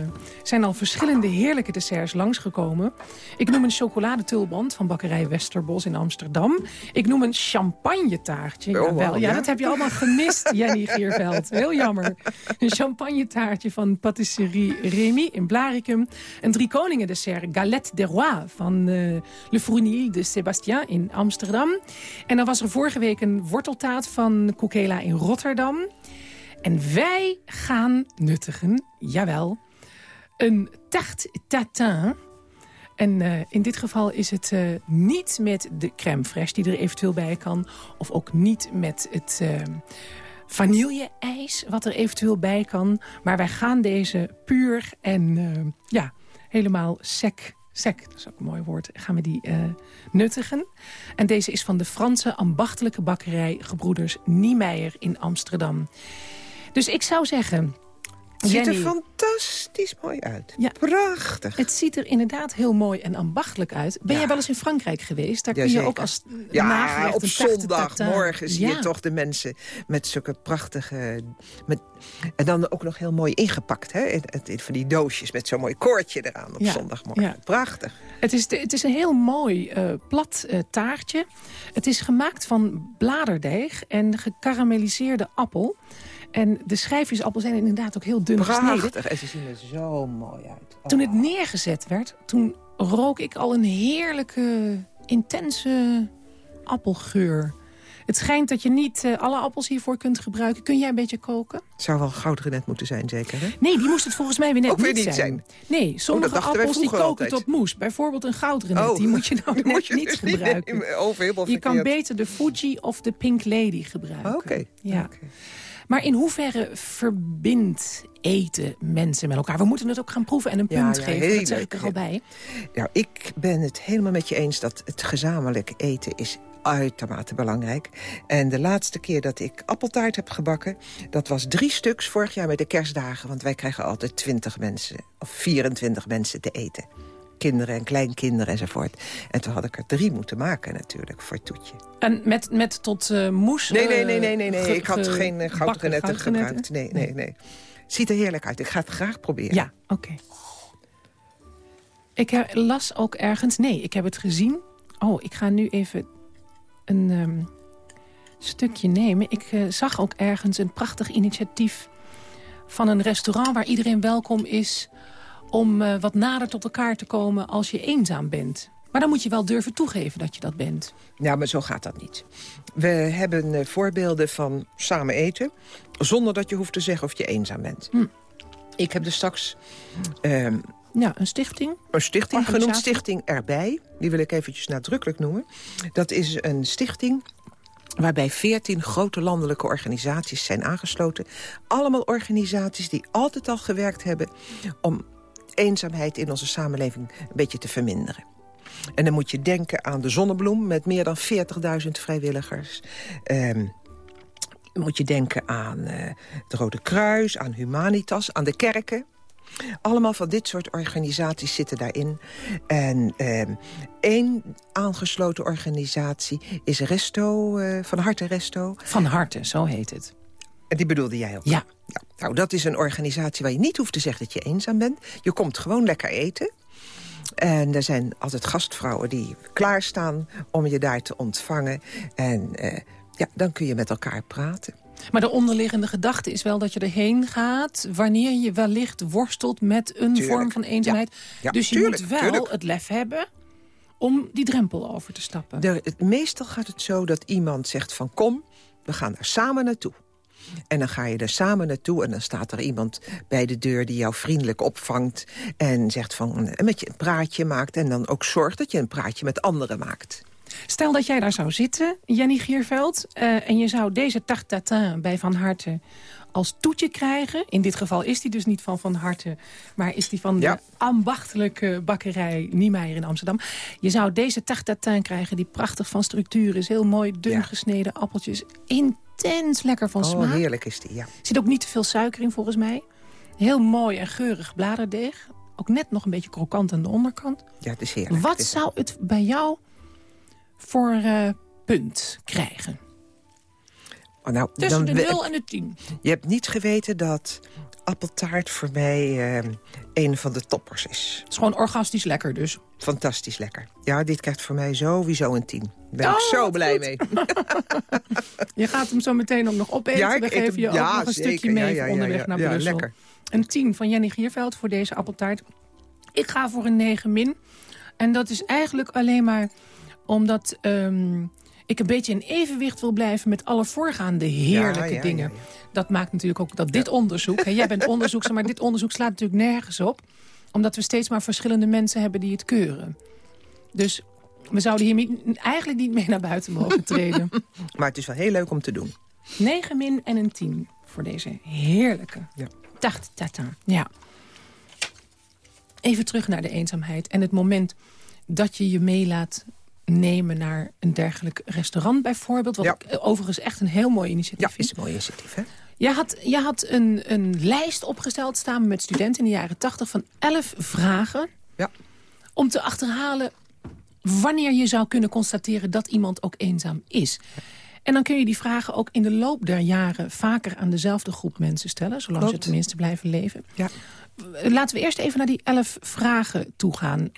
zijn al verschillende heerlijke desserts langsgekomen. Ik noem een chocoladetulband van bakkerij Westerbos in Amsterdam. Ik noem een champagnetaartje. Oh, wow, ja, ja, dat heb je allemaal gemist, Jenny Gierveld. Heel jammer. Een champagnetaartje van patisserie Remy in Blaricum. Een drie koningen dessert Galette des Rois van uh, Le Fournil de Sébastien in Amsterdam. En dan was er vorige week een worteltaat van Coquela in Rotterdam. En wij gaan nuttigen, jawel, een tarte tatin. En uh, in dit geval is het uh, niet met de crème fraîche die er eventueel bij kan. Of ook niet met het uh, vanille-ijs wat er eventueel bij kan. Maar wij gaan deze puur en ja, helemaal sec sec, dat is ook een mooi woord, gaan we die nuttigen. En deze is van de Franse ambachtelijke bakkerij Gebroeders Niemeyer in Amsterdam. Dus ik zou zeggen... Het ziet er fantastisch mooi uit. Ja, Prachtig. Het ziet er inderdaad heel mooi en ambachtelijk uit. Ben Ja. jij wel eens in Frankrijk geweest? Daar Ja, kun je zeker. ook als Ja, op zondagmorgen zie je toch de mensen met zulke prachtige... Met, en dan ook nog heel mooi ingepakt, hè? In, in- van die doosjes met zo'n mooi koordje eraan op Ja, zondagmorgen. Prachtig. Het is, de- het is een heel mooi eh, plat eh, taartje. Het is gemaakt van bladerdeeg en gekarameliseerde appel. En de schijfjes appel zijn inderdaad ook heel dun gesneden. Prachtig. En ze zien er zo mooi uit. Oh. Toen het neergezet werd, toen rook ik al een heerlijke, intense appelgeur. Het schijnt dat je niet eh, alle appels hiervoor kunt gebruiken. Kun jij een beetje koken? Het zou wel goudrenet moeten zijn, zeker, hè? Nee, die moest het volgens mij weer net Ook weer niet niet zijn. Nee, sommige dachten wij appels die koken altijd. tot moes. Bijvoorbeeld een goudrenet, Oh. die moet je nou net moet je niet dus gebruiken. Je kan beter de Fuji of de Pink Lady gebruiken. Oké. Ja. Maar in hoeverre verbindt eten mensen met elkaar? We moeten het ook gaan proeven en een punt ja, geven. Dat zeg ik er al bij. Nou, ik ben het helemaal met je eens dat het gezamenlijk eten is uitermate belangrijk. En de laatste keer dat ik appeltaart heb gebakken... dat was drie stuks vorig jaar met de kerstdagen. Want wij krijgen altijd 20 mensen of 24 mensen te eten. Kinderen en kleinkinderen enzovoort. En toen had ik er drie moeten maken natuurlijk voor Toetje. En met, met tot uh, moes? Nee, nee, nee, nee, nee, nee. ge- ik had ge- geen uh, bakken goudrenetten goudrenetten? gebruikt. Nee, nee, nee. Ziet er heerlijk uit. Ik ga het graag proberen. Ja, oké. Ik he- las ook ergens... Nee, ik heb het gezien. Oh, ik ga nu even een ehm, stukje nemen. Ik eh, zag ook ergens een prachtig initiatief van een restaurant... waar iedereen welkom is om eh, wat nader tot elkaar te komen als je eenzaam bent. Maar dan moet je wel durven toegeven dat je dat bent. Ja, maar zo gaat dat niet. We hebben eh, voorbeelden van samen eten... zonder dat je hoeft te zeggen of je eenzaam bent. Hm. Ik heb er straks ehm, Ja, een stichting. een stichting genoemd. Stichting Erbij. Die wil ik eventjes nadrukkelijk noemen. Dat is een stichting waarbij veertien grote landelijke organisaties zijn aangesloten. Allemaal organisaties die altijd al gewerkt hebben... om eenzaamheid in onze samenleving een beetje te verminderen. En dan moet je denken aan de Zonnebloem met meer dan 40.000 vrijwilligers. Ehm, moet je denken aan eh, het Rode Kruis, aan Humanitas, aan de kerken. Allemaal van dit soort organisaties zitten daarin. En ehm, één aangesloten organisatie is Resto, eh, Van Harte Resto. Van harte, zo heet het. En die bedoelde jij ook? Ja. Ja, nou, dat is een organisatie waar je niet hoeft te zeggen dat je eenzaam bent. Je komt gewoon lekker eten. En er zijn altijd gastvrouwen die klaarstaan om je daar te ontvangen. En eh, ja, dan kun je met elkaar praten. Maar de onderliggende gedachte is wel dat je erheen gaat... wanneer je wellicht worstelt met een Tuurlijk. vorm van eenzaamheid. Ja, dus je tuurlijk, moet wel tuurlijk. het lef hebben om die drempel over te stappen. De, het, meestal gaat het zo dat iemand zegt van kom, we gaan daar samen naartoe. En dan ga je er samen naartoe en dan staat er iemand bij de deur... die jou vriendelijk opvangt en zegt van, en met je een praatje maakt... en dan ook zorgt dat je een praatje met anderen maakt. Stel dat jij daar zou zitten, Jenny Gierveld... eh, en je zou deze tarte tatin bij Van Harte als toetje krijgen. In dit geval is die dus niet van Van Harte... maar is die van de ambachtelijke bakkerij Niemeyer in Amsterdam. Je zou deze tarte tatin krijgen die prachtig van structuur is. Heel mooi dun Ja. gesneden appeltjes. Intens lekker van Oh, smaak. heerlijk is die, ja. Zit ook niet te veel suiker in volgens mij. Heel mooi en geurig bladerdeeg. Ook net nog een beetje krokant aan de onderkant. Ja, het is heerlijk. Wat is- zou het bij jou voor eh, punt krijgen? Oh, nou, Tussen dan de we- 0 en de 10. Je hebt niet geweten dat appeltaart voor mij eh, een van de toppers is. Het is gewoon orgastisch lekker dus. Fantastisch lekker. Ja, dit krijgt voor mij sowieso een tien. Daar ben Oh, ik zo wat blij goed. mee. Je gaat hem zo meteen ook nog opeten. Ja, We geven je ook ja, nog een zeker. stukje mee Ja, ja, onderweg naar Ja, Brussel. lekker. Een 10 van Jenny Gierveld voor deze appeltaart. Ik ga voor een 9 min. En dat is eigenlijk alleen maar omdat ehm, ik een beetje in evenwicht wil blijven... met alle voorgaande heerlijke Ja, ja, dingen. ja. Dat maakt natuurlijk ook dat dit onderzoek... Hè, jij bent onderzoekster, maar dit onderzoek slaat natuurlijk nergens op. Omdat we steeds maar verschillende mensen hebben die het keuren. Dus we zouden hier niet- eigenlijk niet mee naar buiten mogen treden. Maar het is wel heel leuk om te doen. 9 min en een 10 voor deze heerlijke Ja. tarte tatin. Ja. Even terug naar de eenzaamheid en het moment dat je je mee laat nemen naar een dergelijk restaurant bijvoorbeeld. Wat Ja. ik eh, overigens echt een heel mooi initiatief Ja, is een mooi initiatief, hè? Je had, je had een, een lijst opgesteld samen met studenten in de jaren 80 van 11 vragen. Ja. Om te achterhalen wanneer je zou kunnen constateren dat iemand ook eenzaam is. En dan kun je die vragen ook in de loop der jaren vaker aan dezelfde groep mensen stellen. Zolang ze tenminste blijven leven. Ja. Laten we eerst even naar die 11 vragen toe gaan.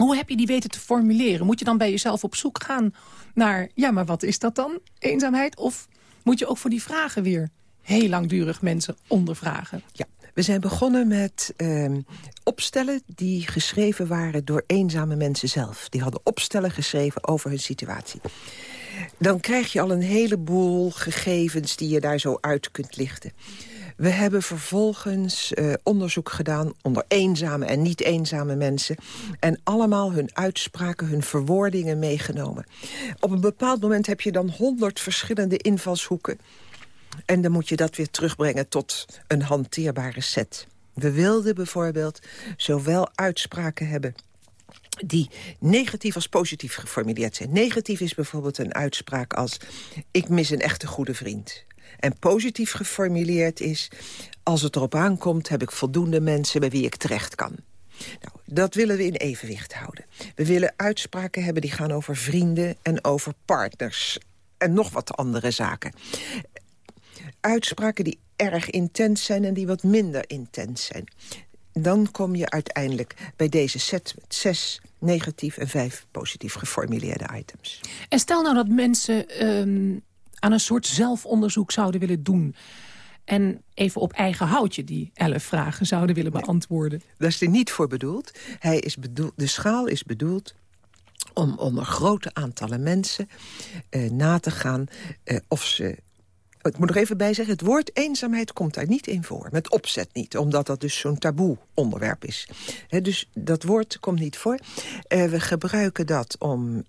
Hoe heb je die weten te formuleren? Moet je dan bij jezelf op zoek gaan naar... ja, maar wat is dat dan, eenzaamheid? Of moet je ook voor die vragen weer heel langdurig mensen ondervragen? Ja, we zijn begonnen met ehm, opstellen die geschreven waren door eenzame mensen zelf. Die hadden opstellen geschreven over hun situatie. Dan krijg je al een heleboel gegevens die je daar zo uit kunt lichten. We hebben vervolgens eh, onderzoek gedaan onder eenzame en niet eenzame mensen. En allemaal hun uitspraken, hun verwoordingen meegenomen. Op een bepaald moment heb je dan honderd verschillende invalshoeken. En dan moet je dat weer terugbrengen tot een hanteerbare set. We wilden bijvoorbeeld zowel uitspraken hebben die negatief als positief geformuleerd zijn. Negatief is bijvoorbeeld een uitspraak als... ik mis een echte goede vriend. En positief geformuleerd is... als het erop aankomt heb ik voldoende mensen bij wie ik terecht kan. Nou, dat willen we in evenwicht houden. We willen uitspraken hebben die gaan over vrienden en over partners. En nog wat andere zaken. Uitspraken die erg intens zijn en die wat minder intens zijn. Dan kom je uiteindelijk bij deze set met zes negatief en vijf positief geformuleerde items. En stel nou dat mensen ehm, aan een soort zelfonderzoek zouden willen doen... en even op eigen houtje die elf vragen zouden willen beantwoorden. Dat is er niet voor bedoeld. Hij is bedoeld de schaal is bedoeld om onder grote aantallen mensen uh, na te gaan uh, of ze ik moet nog even bij zeggen, het woord eenzaamheid komt daar niet in voor. Met opzet niet, omdat dat dus zo'n taboe onderwerp is. dus dat woord komt niet voor. Uh, we gebruiken dat om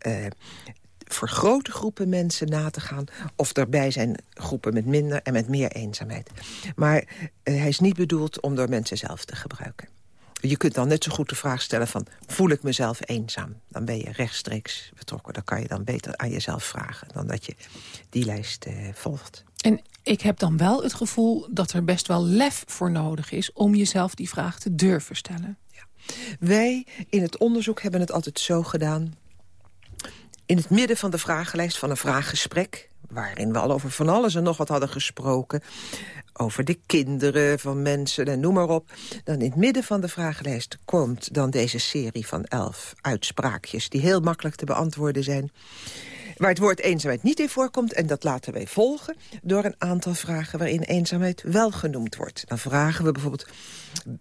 voor grote groepen mensen na te gaan... of erbij zijn groepen met minder en met meer eenzaamheid. Maar uh, hij is niet bedoeld om door mensen zelf te gebruiken. Je kunt dan net zo goed de vraag stellen van... voel ik mezelf eenzaam? Dan ben je rechtstreeks betrokken. Dan kan je dan beter aan jezelf vragen... dan dat je die lijst uh, volgt. En ik heb dan wel het gevoel dat er best wel lef voor nodig is... om jezelf die vraag te durven stellen. Ja. Wij in het onderzoek hebben het altijd zo gedaan... in het midden van de vragenlijst van een vraaggesprek waarin we al over van alles en nog wat hadden gesproken. Over de kinderen van mensen en noem maar op. Dan in het midden van de vragenlijst komt dan deze serie van elf uitspraakjes... die heel makkelijk te beantwoorden zijn waar het woord eenzaamheid niet in voorkomt. En dat laten wij volgen door een aantal vragen waarin eenzaamheid wel genoemd wordt. Dan vragen we bijvoorbeeld,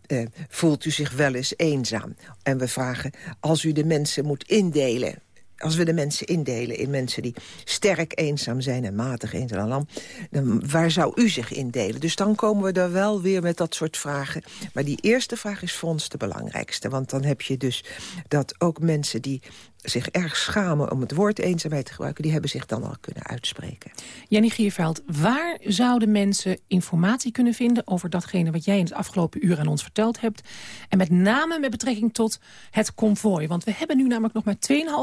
eh, voelt u zich wel eens eenzaam? En we vragen, als u de mensen moet indelen als we de mensen indelen in mensen die sterk eenzaam zijn... en matig eenzaam, dan waar zou u zich indelen? Dus dan komen we er wel weer met dat soort vragen. Maar die eerste vraag is voor ons de belangrijkste. Want dan heb je dus dat ook mensen die zich erg schamen om het woord eenzaamheid te gebruiken... die hebben zich dan al kunnen uitspreken. Jenny Gierveld, waar zouden mensen informatie kunnen vinden... over datgene wat jij in het afgelopen uur aan ons verteld hebt? En met name met betrekking tot het konvooi. Want we hebben nu namelijk nog maar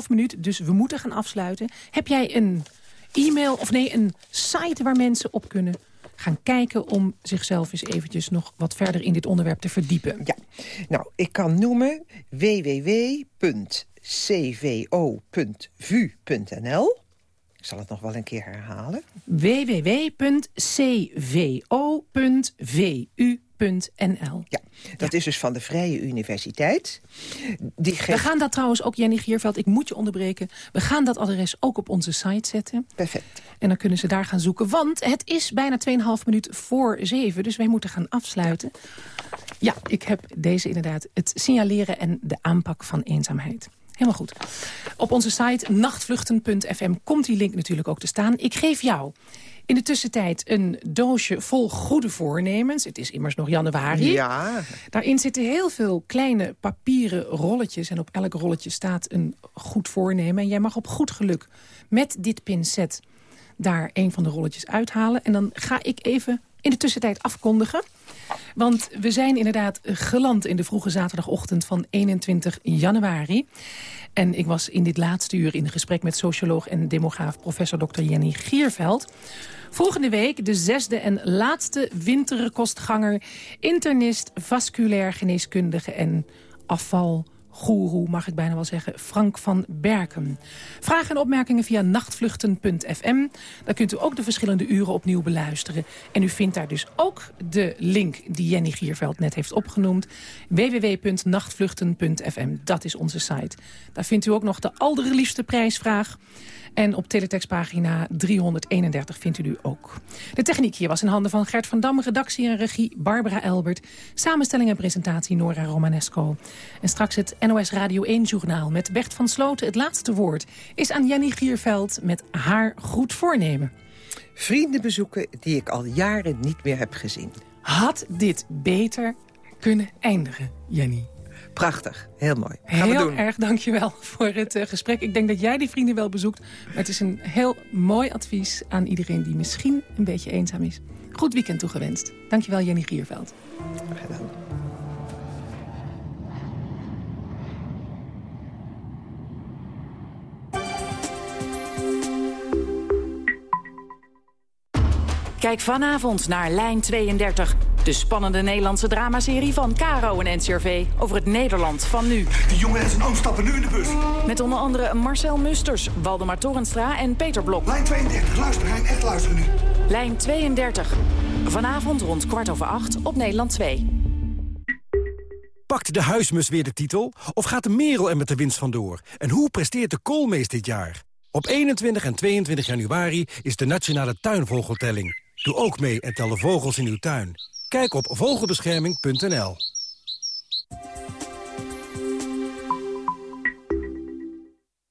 2,5 minuut, dus we moeten gaan afsluiten. Heb jij een e-mail, of nee, een site waar mensen op kunnen gaan kijken... om zichzelf eens eventjes nog wat verder in dit onderwerp te verdiepen? Ja, nou, ik kan noemen www cvo.vu.nl. Ik zal het nog wel een keer herhalen. www.cvo.vu.nl. Ja, dat is dus van de Vrije Universiteit. Die geeft... We gaan dat trouwens ook, Jenny Gierveld, ik moet je onderbreken. We gaan dat adres ook op onze site zetten. Perfect. En dan kunnen ze daar gaan zoeken. Want het is bijna 2,5 minuut voor 7, dus wij moeten gaan afsluiten. Ja, ik heb deze inderdaad, het signaleren en de aanpak van eenzaamheid. Helemaal goed. Op onze site nachtvluchten.fm komt die link natuurlijk ook te staan. Ik geef jou in de tussentijd een doosje vol goede voornemens. Het is immers nog januari. Ja. Daarin zitten heel veel kleine papieren rolletjes. En op elk rolletje staat een goed voornemen. En jij mag op goed geluk met dit pincet daar een van de rolletjes uithalen. En dan ga ik even in de tussentijd afkondigen. Want we zijn inderdaad geland in de vroege zaterdagochtend van 21 januari. En ik was in dit laatste uur in gesprek met socioloog en demograaf professor Dr. Jenny Gierveld. Volgende week de zesde en laatste winterkostganger, internist, vasculair geneeskundige en afval goeroe, mag ik bijna wel zeggen, Frank van Berken. Vragen en opmerkingen via nachtvluchten.fm. Daar kunt u ook de verschillende uren opnieuw beluisteren. En u vindt daar dus ook de link die Jenny Gierveld net heeft opgenoemd. www.nachtvluchten.fm, dat is onze site. Daar vindt u ook nog de allerliefste prijsvraag. En op teletextpagina 331 vindt u die ook. De techniek hier was in handen van Gert van Dam, redactie en regie Barbara Elbert. Samenstelling en presentatie Nora Romanesco. En straks het NOS Radio 1-journaal met Bert van Sloten. Het laatste woord is aan Jenny Gierveld met haar goed voornemen. Vrienden bezoeken die ik al jaren niet meer heb gezien. Had dit beter kunnen eindigen, Jenny? Prachtig, heel mooi. Gaan heel we doen. erg dankjewel voor het uh, gesprek. Ik denk dat jij die vrienden wel bezoekt. Maar het is een heel mooi advies aan iedereen die misschien een beetje eenzaam is. Goed weekend toegewenst. Dankjewel Jenny Gierveld. Gedaan. Kijk vanavond naar Lijn 32. De spannende Nederlandse dramaserie van Caro en NCRV over het Nederland van nu. Die jongen en zijn oom stappen nu in de bus. Met onder andere Marcel Musters, Waldemar Torenstra en Peter Blok. Lijn 32, luister Hein, echt luisteren nu. Lijn 32. Vanavond rond kwart over acht op Nederland 2. Pakt de huismus weer de titel? Of gaat de merel er met de winst vandoor? En hoe presteert de koolmees dit jaar? Op 21 en 22 januari is de Nationale Tuinvogeltelling. Doe ook mee en tel de vogels in uw tuin. Kijk op vogelbescherming.nl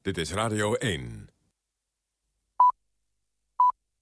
Dit is Radio 1.